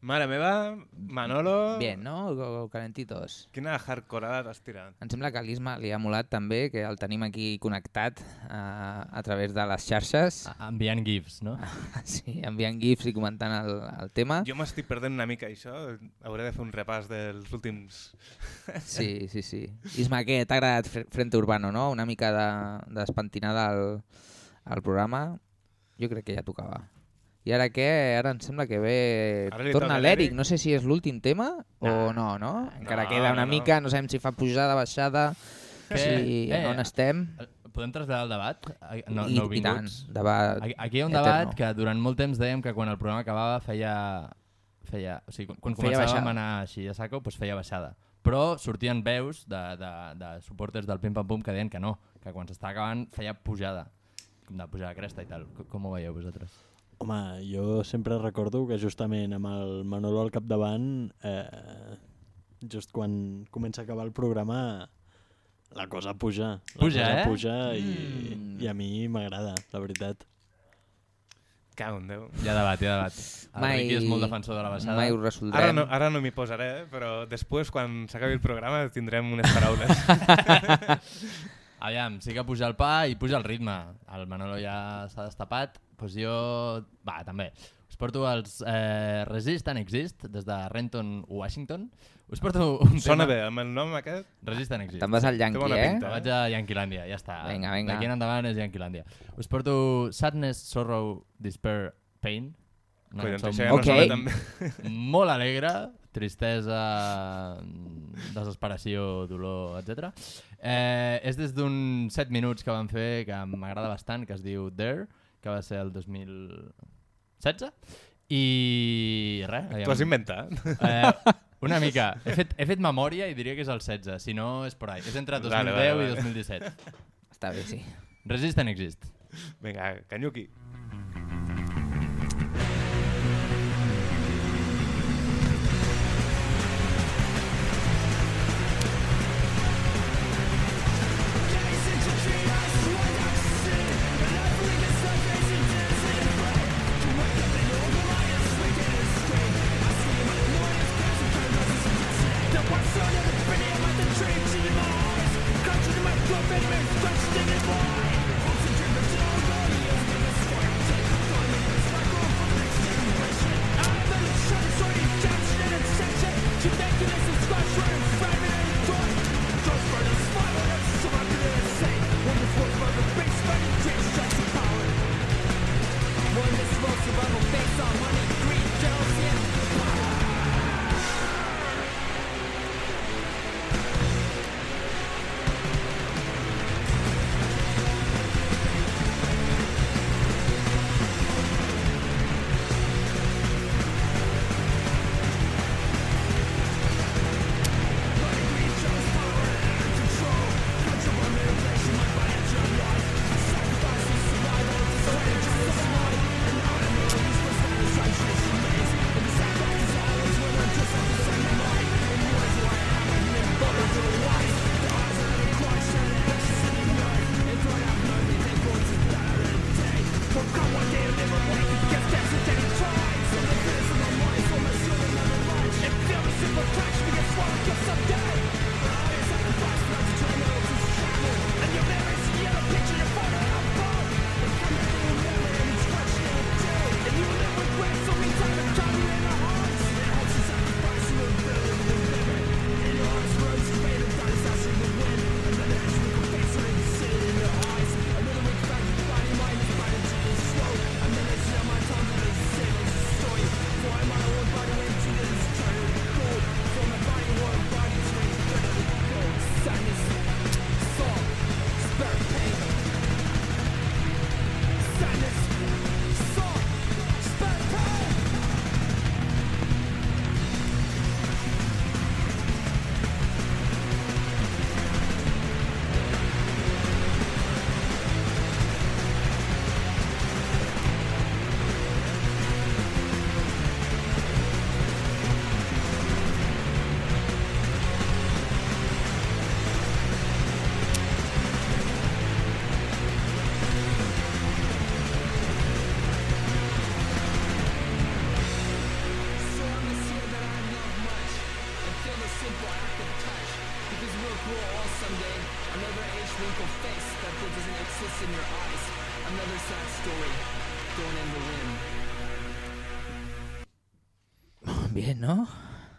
Mare meva, Manolo... Bien, no? Calentitos. Quina hardcoreada t'has tirat. Em sembla que a l'Isma li ha molat també, que el tenim aquí connectat a, a través de les xarxes. Enviant gifs, no? sí, enviant gifs i comentant el, el tema. Jo m'estic perdent una mica això, hauré de fer un repàs dels últims... Sí, sí, sí. Isma, què? T'ha agradat Fre- Frente Urbano, no? Una mica de- d'espentinada de, al, al programa. Jo crec que ja tocava. I ara què? Ara em sembla que ve... Ara Torna l'Eric. No sé si és l'últim tema o no, no? Encara No, queda una no, no. mica, no sabem si fa pujada, baixada, si eh, on estem. Podem traslladar el debat? Eh, No, I- no i tant, debat Aquí- hi ha un eterno. debat que durant molt temps dèiem que quan el programa acabava feia... feia o sigui, quan- quan Feia començàvem baixada. a anar així a saco, doncs feia baixada. Però sortien veus de, de, de suporters del Pim Pam Pum que deien que no, que quan s'estava acabant feia pujada, com de pujar a cresta i tal. Com, com ho veieu vosaltres? Home, jo sempre recordo que justament amb el Manolo al capdavant, eh, just quan comença a acabar el programa, la cosa puja. La Puja, cosa eh? puja i, Mm. i a mi m'agrada, la veritat. Cau en Déu. Hi ha debat, hi ha debat. El Mai- Riqui és molt defensor de la baixada. mai ho resoldrem. Ara no, ara no m'hi posaré, però després, quan s'acabi el programa, tindrem unes paraules. Aviam, sí que puja el pa i puja el ritme. El Manolo ja s'ha destapat. Doncs jo... Va, també. Us porto els eh, Resist and Exist, des de Renton, Washington. Us porto un Sona tema... bé, amb el nom aquest? Resist and Exist. Te'n vas al Yankee, eh? pinta, Vaig a Yanquilàndia, ja està. Vinga, vinga. D'aquí en endavant és Yanquilàndia. Us porto Sadness, Sorrow, Despair, Pain. Una Collons, cançó això ja no tan molt alegre, tristesa, desesperació, dolor, etc. Eh, és des d'un 7 minuts que van fer que m'agrada bastant, que es diu There, que va ser el 2016. I res. T'ho has inventat? Eh, una mica. He fet, he fet memòria i diria que és el 16, si no és por ahí. És entre 2010 Vale, vale, vale. i 2017. Està bé, sí. Resist and Exist. Vinga, canyuqui. Country to Christ,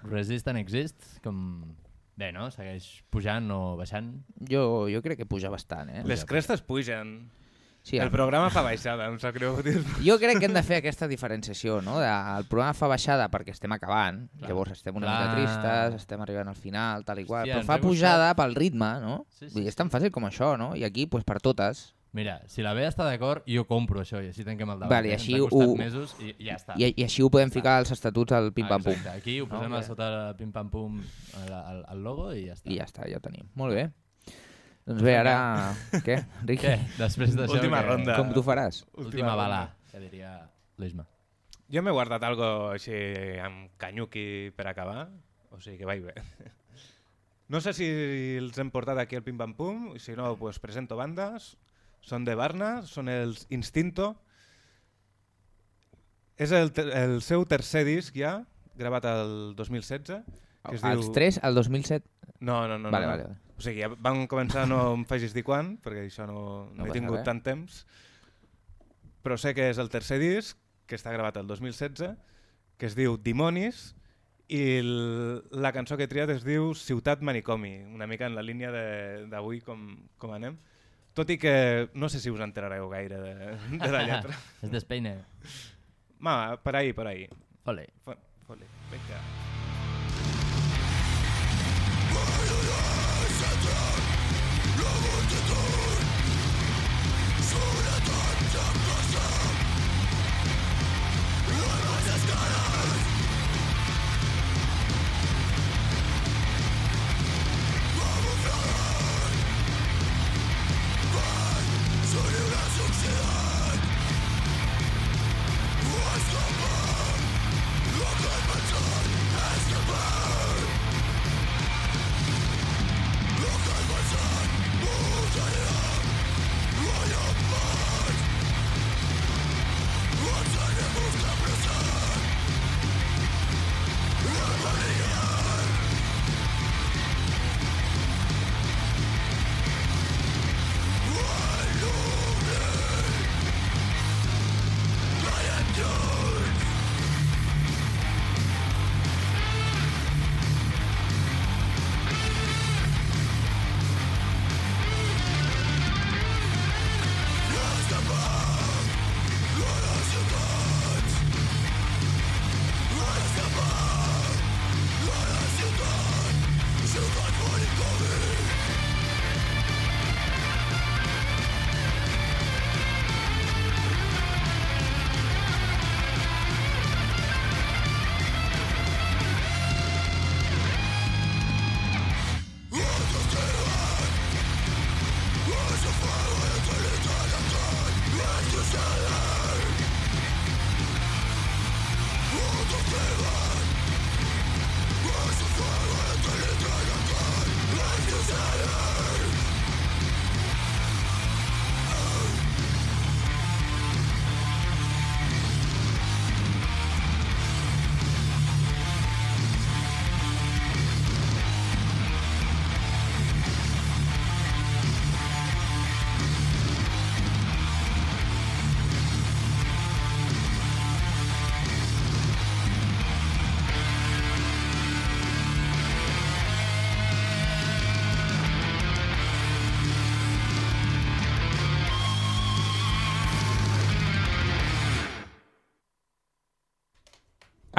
Resist and Exist, com... Bé, no? Segueix pujant o baixant? Jo, jo crec que puja bastant, eh? Les crestes pugen. Sí, el el- programa fa baixada, em sap greu dir Jo crec que hem de fer aquesta diferenciació, no? De, el programa fa baixada perquè estem acabant, Clar. llavors estem una Clar. mica tristes, estem arribant al final, tal i qual, Hòstia, però fa pujada pel ritme, no? Sí, sí, Vull dir, és tan fàcil com això, no? I aquí, pues, per totes. Mira, si la Bea està d'acord, jo compro això i així tanquem el debat. Vale, i eh? així Ens ha costat ho- mesos i ja està. I, I així ho podem ficar als estatuts al pim-pam-pum. Exacte, aquí ho posem a sota el pim-pam-pum al, logo i ja està. I ja està, ja ho tenim. Molt bé. Doncs bé, ara... Què, Ricky? Què? Després d'això... Última que- ronda. Com tu faràs? Última bala, que diria l'Isma. Jo m'he guardat algo així amb canyuqui per acabar, o sigui que vaig bé. No sé si els hem portat aquí al Pim Pam Pum, i si no, pues presento bandes. Són de Barna, són els Instinto. És el, el seu tercer disc ja, gravat el 2016. Que es Els diu... tres, el 2007? No, no, no. Vale, no. vale, vale. O sigui, ja van començar, no em facis dir quan, perquè això no, No no, he tingut res. tant temps. Però sé que és el tercer disc, que està gravat el 2016, que es diu Dimonis, i la cançó que he triat es diu Ciutat Manicomi, una mica en la línia de- d'avui com, com anem. Tot i que no sé si us enterareu gaire de, de la lletra. És d'Espeine. Ma, per ahí, per ahí. Ole. Fo- Fole. Vinga.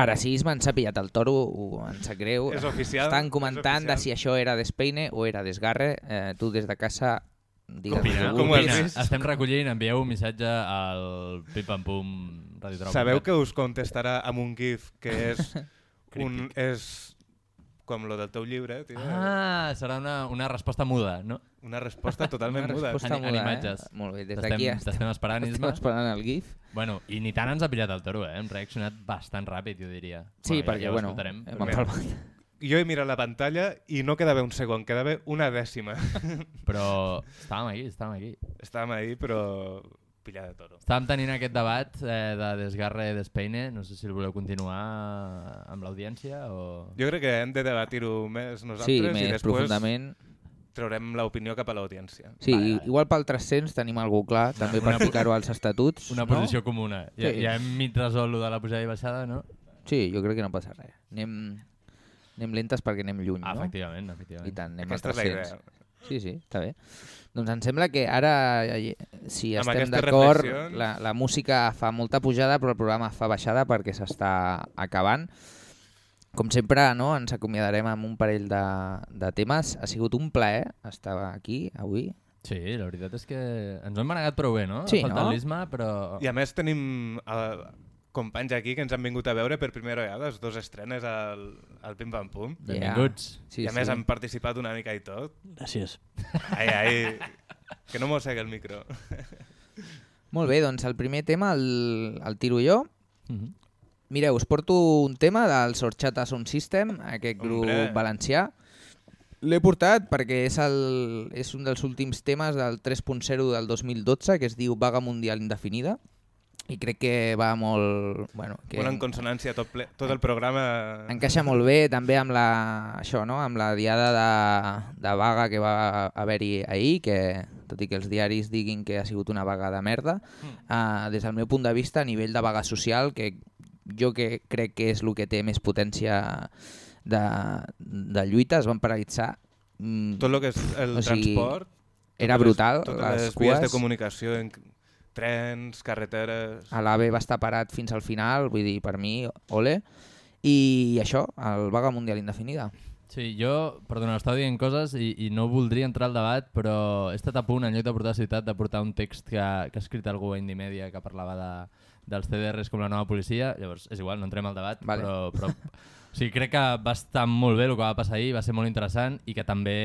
Aracisme ens ha pillat el toro, ho- ens sap greu. És oficial, Estan és comentant de oficial. si això era d'Espeine o era d'Esgarre. Eh, tu des de casa digues Opina, que opina. Estem recollint, envieu un missatge al Pim Pam Pum Radio Trau. Sabeu que us contestarà amb un gif que és un, és com lo del teu llibre, tio. Ah, serà una, una resposta muda, no? Una resposta totalment Una muda. resposta En, muda, en imatges. eh? Molt bé, des T'estem- d'aquí estem- T'estem esperant, estem Isma. esperant el GIF. Bueno, i ni tant ens ha pillat el toro, eh? Hem reaccionat bastant ràpid, jo diria. Sí, ja- perquè, ja bueno, hem empalmat. Jo he mirat la pantalla i no quedava un segon, quedava una dècima. Però estàvem aquí, estàvem aquí. Estàvem ahí, però pillada de toro. Estàvem tenint aquest debat eh, de desgarre d'Espeine. No sé si el voleu continuar amb l'audiència o... Jo crec que hem de debatir-ho més nosaltres Sí, i més després profundament. traurem l'opinió cap a l'audiència. Sí, vale, vale. igual pel 300 tenim algú clar, també per Una- ficar-ho als estatuts. Una no? posició comuna. Ja, Sí. ja hem mig resolt de la pujada i baixada, no? Sí, jo crec que no passa res. Anem, anem lentes perquè anem lluny, Ah, no? efectivament, efectivament. I tant, anem Aquesta a és la 300. Sí, sí, està bé. Doncs em sembla que ara, eh, si Amb estem d'acord, reflexions- la, la música fa molta pujada però el programa fa baixada perquè s'està acabant. Com sempre, no, ens acomiadarem amb un parell de, de temes. Ha sigut un plaer estar aquí avui. Sí, la veritat és que ens ho hem manegat prou bé, no? Sí, Falta no? l'Isma, però... I a més tenim eh, companys aquí que ens han vingut a veure per primera vegada, els dos estrenes al, al Pim Pam Pum. Benvinguts. Sí, I a més sí. han participat una mica i tot. Gràcies. Ai, ai, que no mossegui el micro. Molt bé, doncs el primer tema el, el tiro jo. Mhm. Mireu, us porto un tema del Sorchata Sound System, aquest grup Hombre. valencià. L'he portat perquè és, el, és un dels últims temes del 3.0 del 2012 que es diu Vaga Mundial Indefinida i crec que va molt... Bueno, que Molt en consonància tot, ple, tot el programa... encaixa molt bé també amb la, això, no? amb la diada de, de vaga que va haver-hi ahir, que tot i que els diaris diguin que ha sigut una vaga de merda, Mm. uh, des del meu punt de vista, a nivell de vaga social, que jo que crec que és el que té més potència de, de lluita, es van paralitzar mm, Tot el que és el o sigui, transport... Era brutal, les, totes les les vies de cues. comunicació, en, trens, carreteres... A l'AVE va estar parat fins al final, vull dir, per mi, ole. I això, el vaga mundial indefinida. Sí, jo, perdona, estava dient coses i, i no voldria entrar al debat, però he estat a punt, en lloc de portar a ciutat, de portar un text que, ha- que ha escrit algú a Indie Media que parlava de, dels CDRs com la nova policia, llavors és igual, no entrem al debat, Vale. però, però o sigui, crec que va estar molt bé el que va passar ahir, va ser molt interessant i que també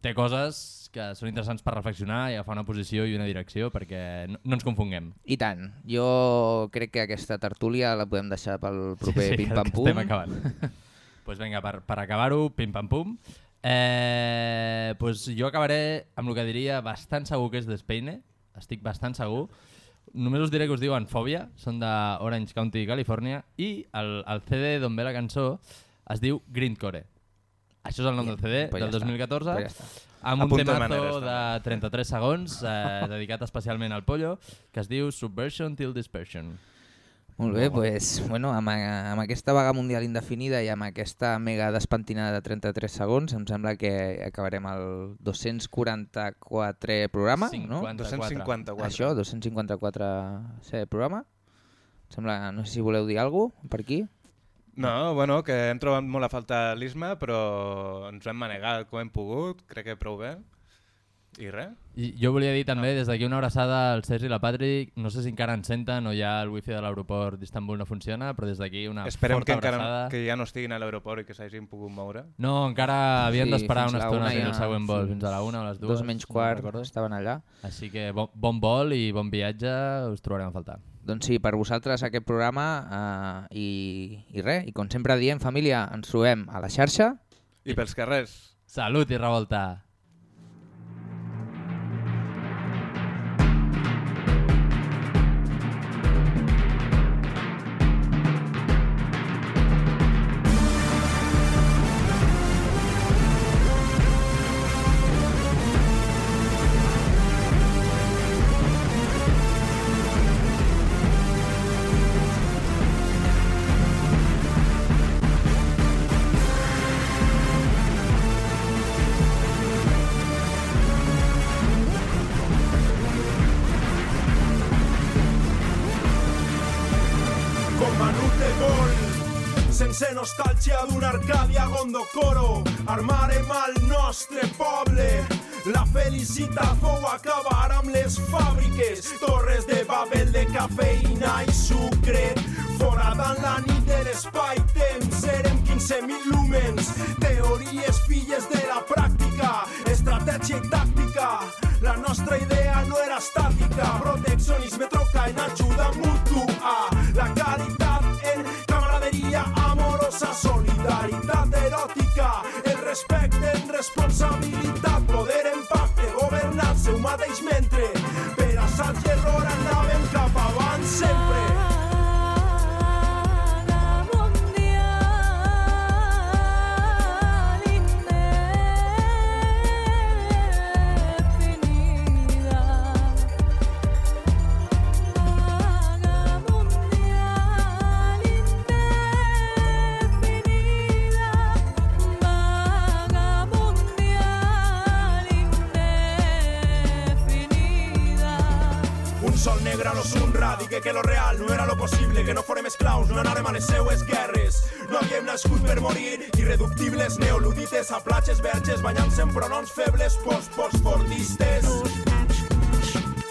té coses que són interessants per reflexionar i agafar una posició i una direcció perquè no, no ens confonguem. I tant. Jo crec que aquesta tertúlia la podem deixar pel proper sí, Pim que- Pam que Pum. Estem acabant. pues vinga, per, per acabar-ho, pim-pam-pum. Eh, pues jo acabaré amb el que diria bastant segur que és d'Espeine. Estic bastant segur. Només us diré que us diuen Fòbia, són de Orange County, Califòrnia, i el, el CD d'on ve la cançó es diu Grindcore. Això és el nom del CD pues ja del està, 2014, pues ja està. Amb un Apunta temazo maneres, de 33 segons, eh, dedicat especialment al Pollo, que es diu Subversion Till Dispersion. Molt bé, pues, bueno, amb, amb aquesta vaga mundial indefinida i amb aquesta mega despentinada de 33 segons, em sembla que acabarem el 244 programa, no? 254. Això, 254 sí, programa. Em sembla, no sé si voleu dir alguna cosa per aquí. No, bueno, que hem trobat molt a falta l'Isma, però ens ho hem manegat com hem pogut, crec que prou bé. I res. I jo volia dir també, des d'aquí una abraçada al Sergi i la Patri, no sé si encara ens senten o ja el wifi de l'aeroport d'Istanbul no funciona, però des d'aquí una Esperem forta que, encara, abraçada. que ja no estiguin a l'aeroport i que s'hagin pogut moure. No, encara havien Sí, d'esperar una estona fins ja- al següent vol, fins fins a la una o les dues. Dos menys no quart recordo. estaven allà. Així que bon, bon vol i bon viatge, us trobarem a faltar. Doncs sí, per vosaltres aquest programa eh, i, i res, i com sempre diem, família, ens trobem a la xarxa. I pels carrers. Salut i revolta! Que lo real no era lo possible Que no forem esclaus, no anàrem a les seues guerres No havíem nascut per morir Irreductibles neoludites A platges verges banyant-se en pronoms febles Post-postfordistes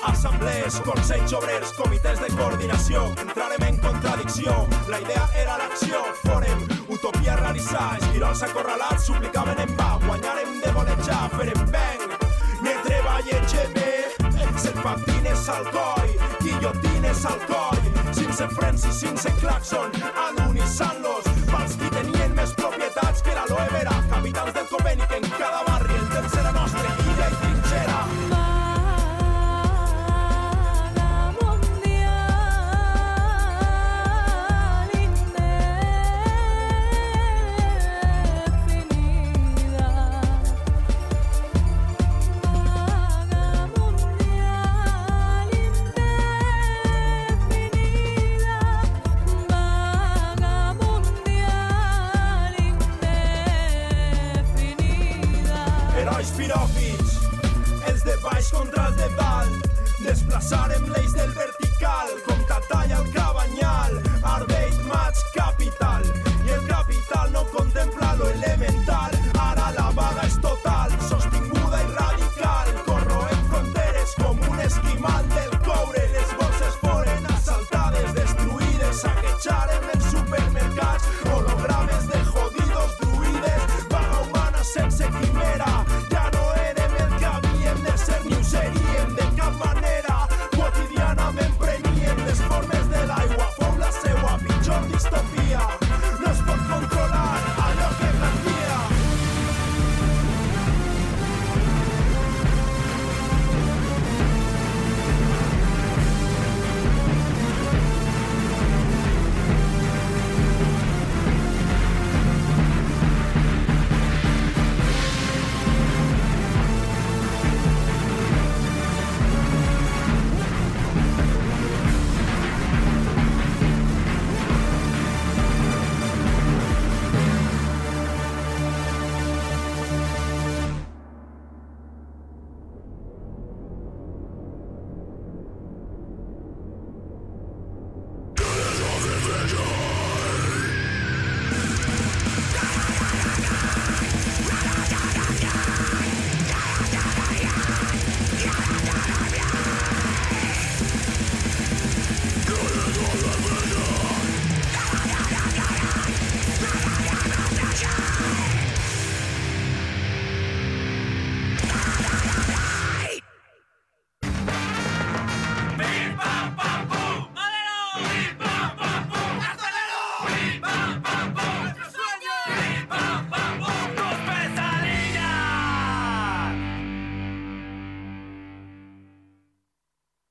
Assemblees, consells obrers, comitès de coordinació Entrarem en contradicció La idea era l'acció Forem utopia a realitzar Esquirols acorralats suplicaven en va Guanyarem de volejar, farem bang Ne treballetge bé Serpentines al coll, guillotines al coll. Sense frens i sense claxon A l'unisan-los Pels qui tenien més propietats que era l'Oe Vera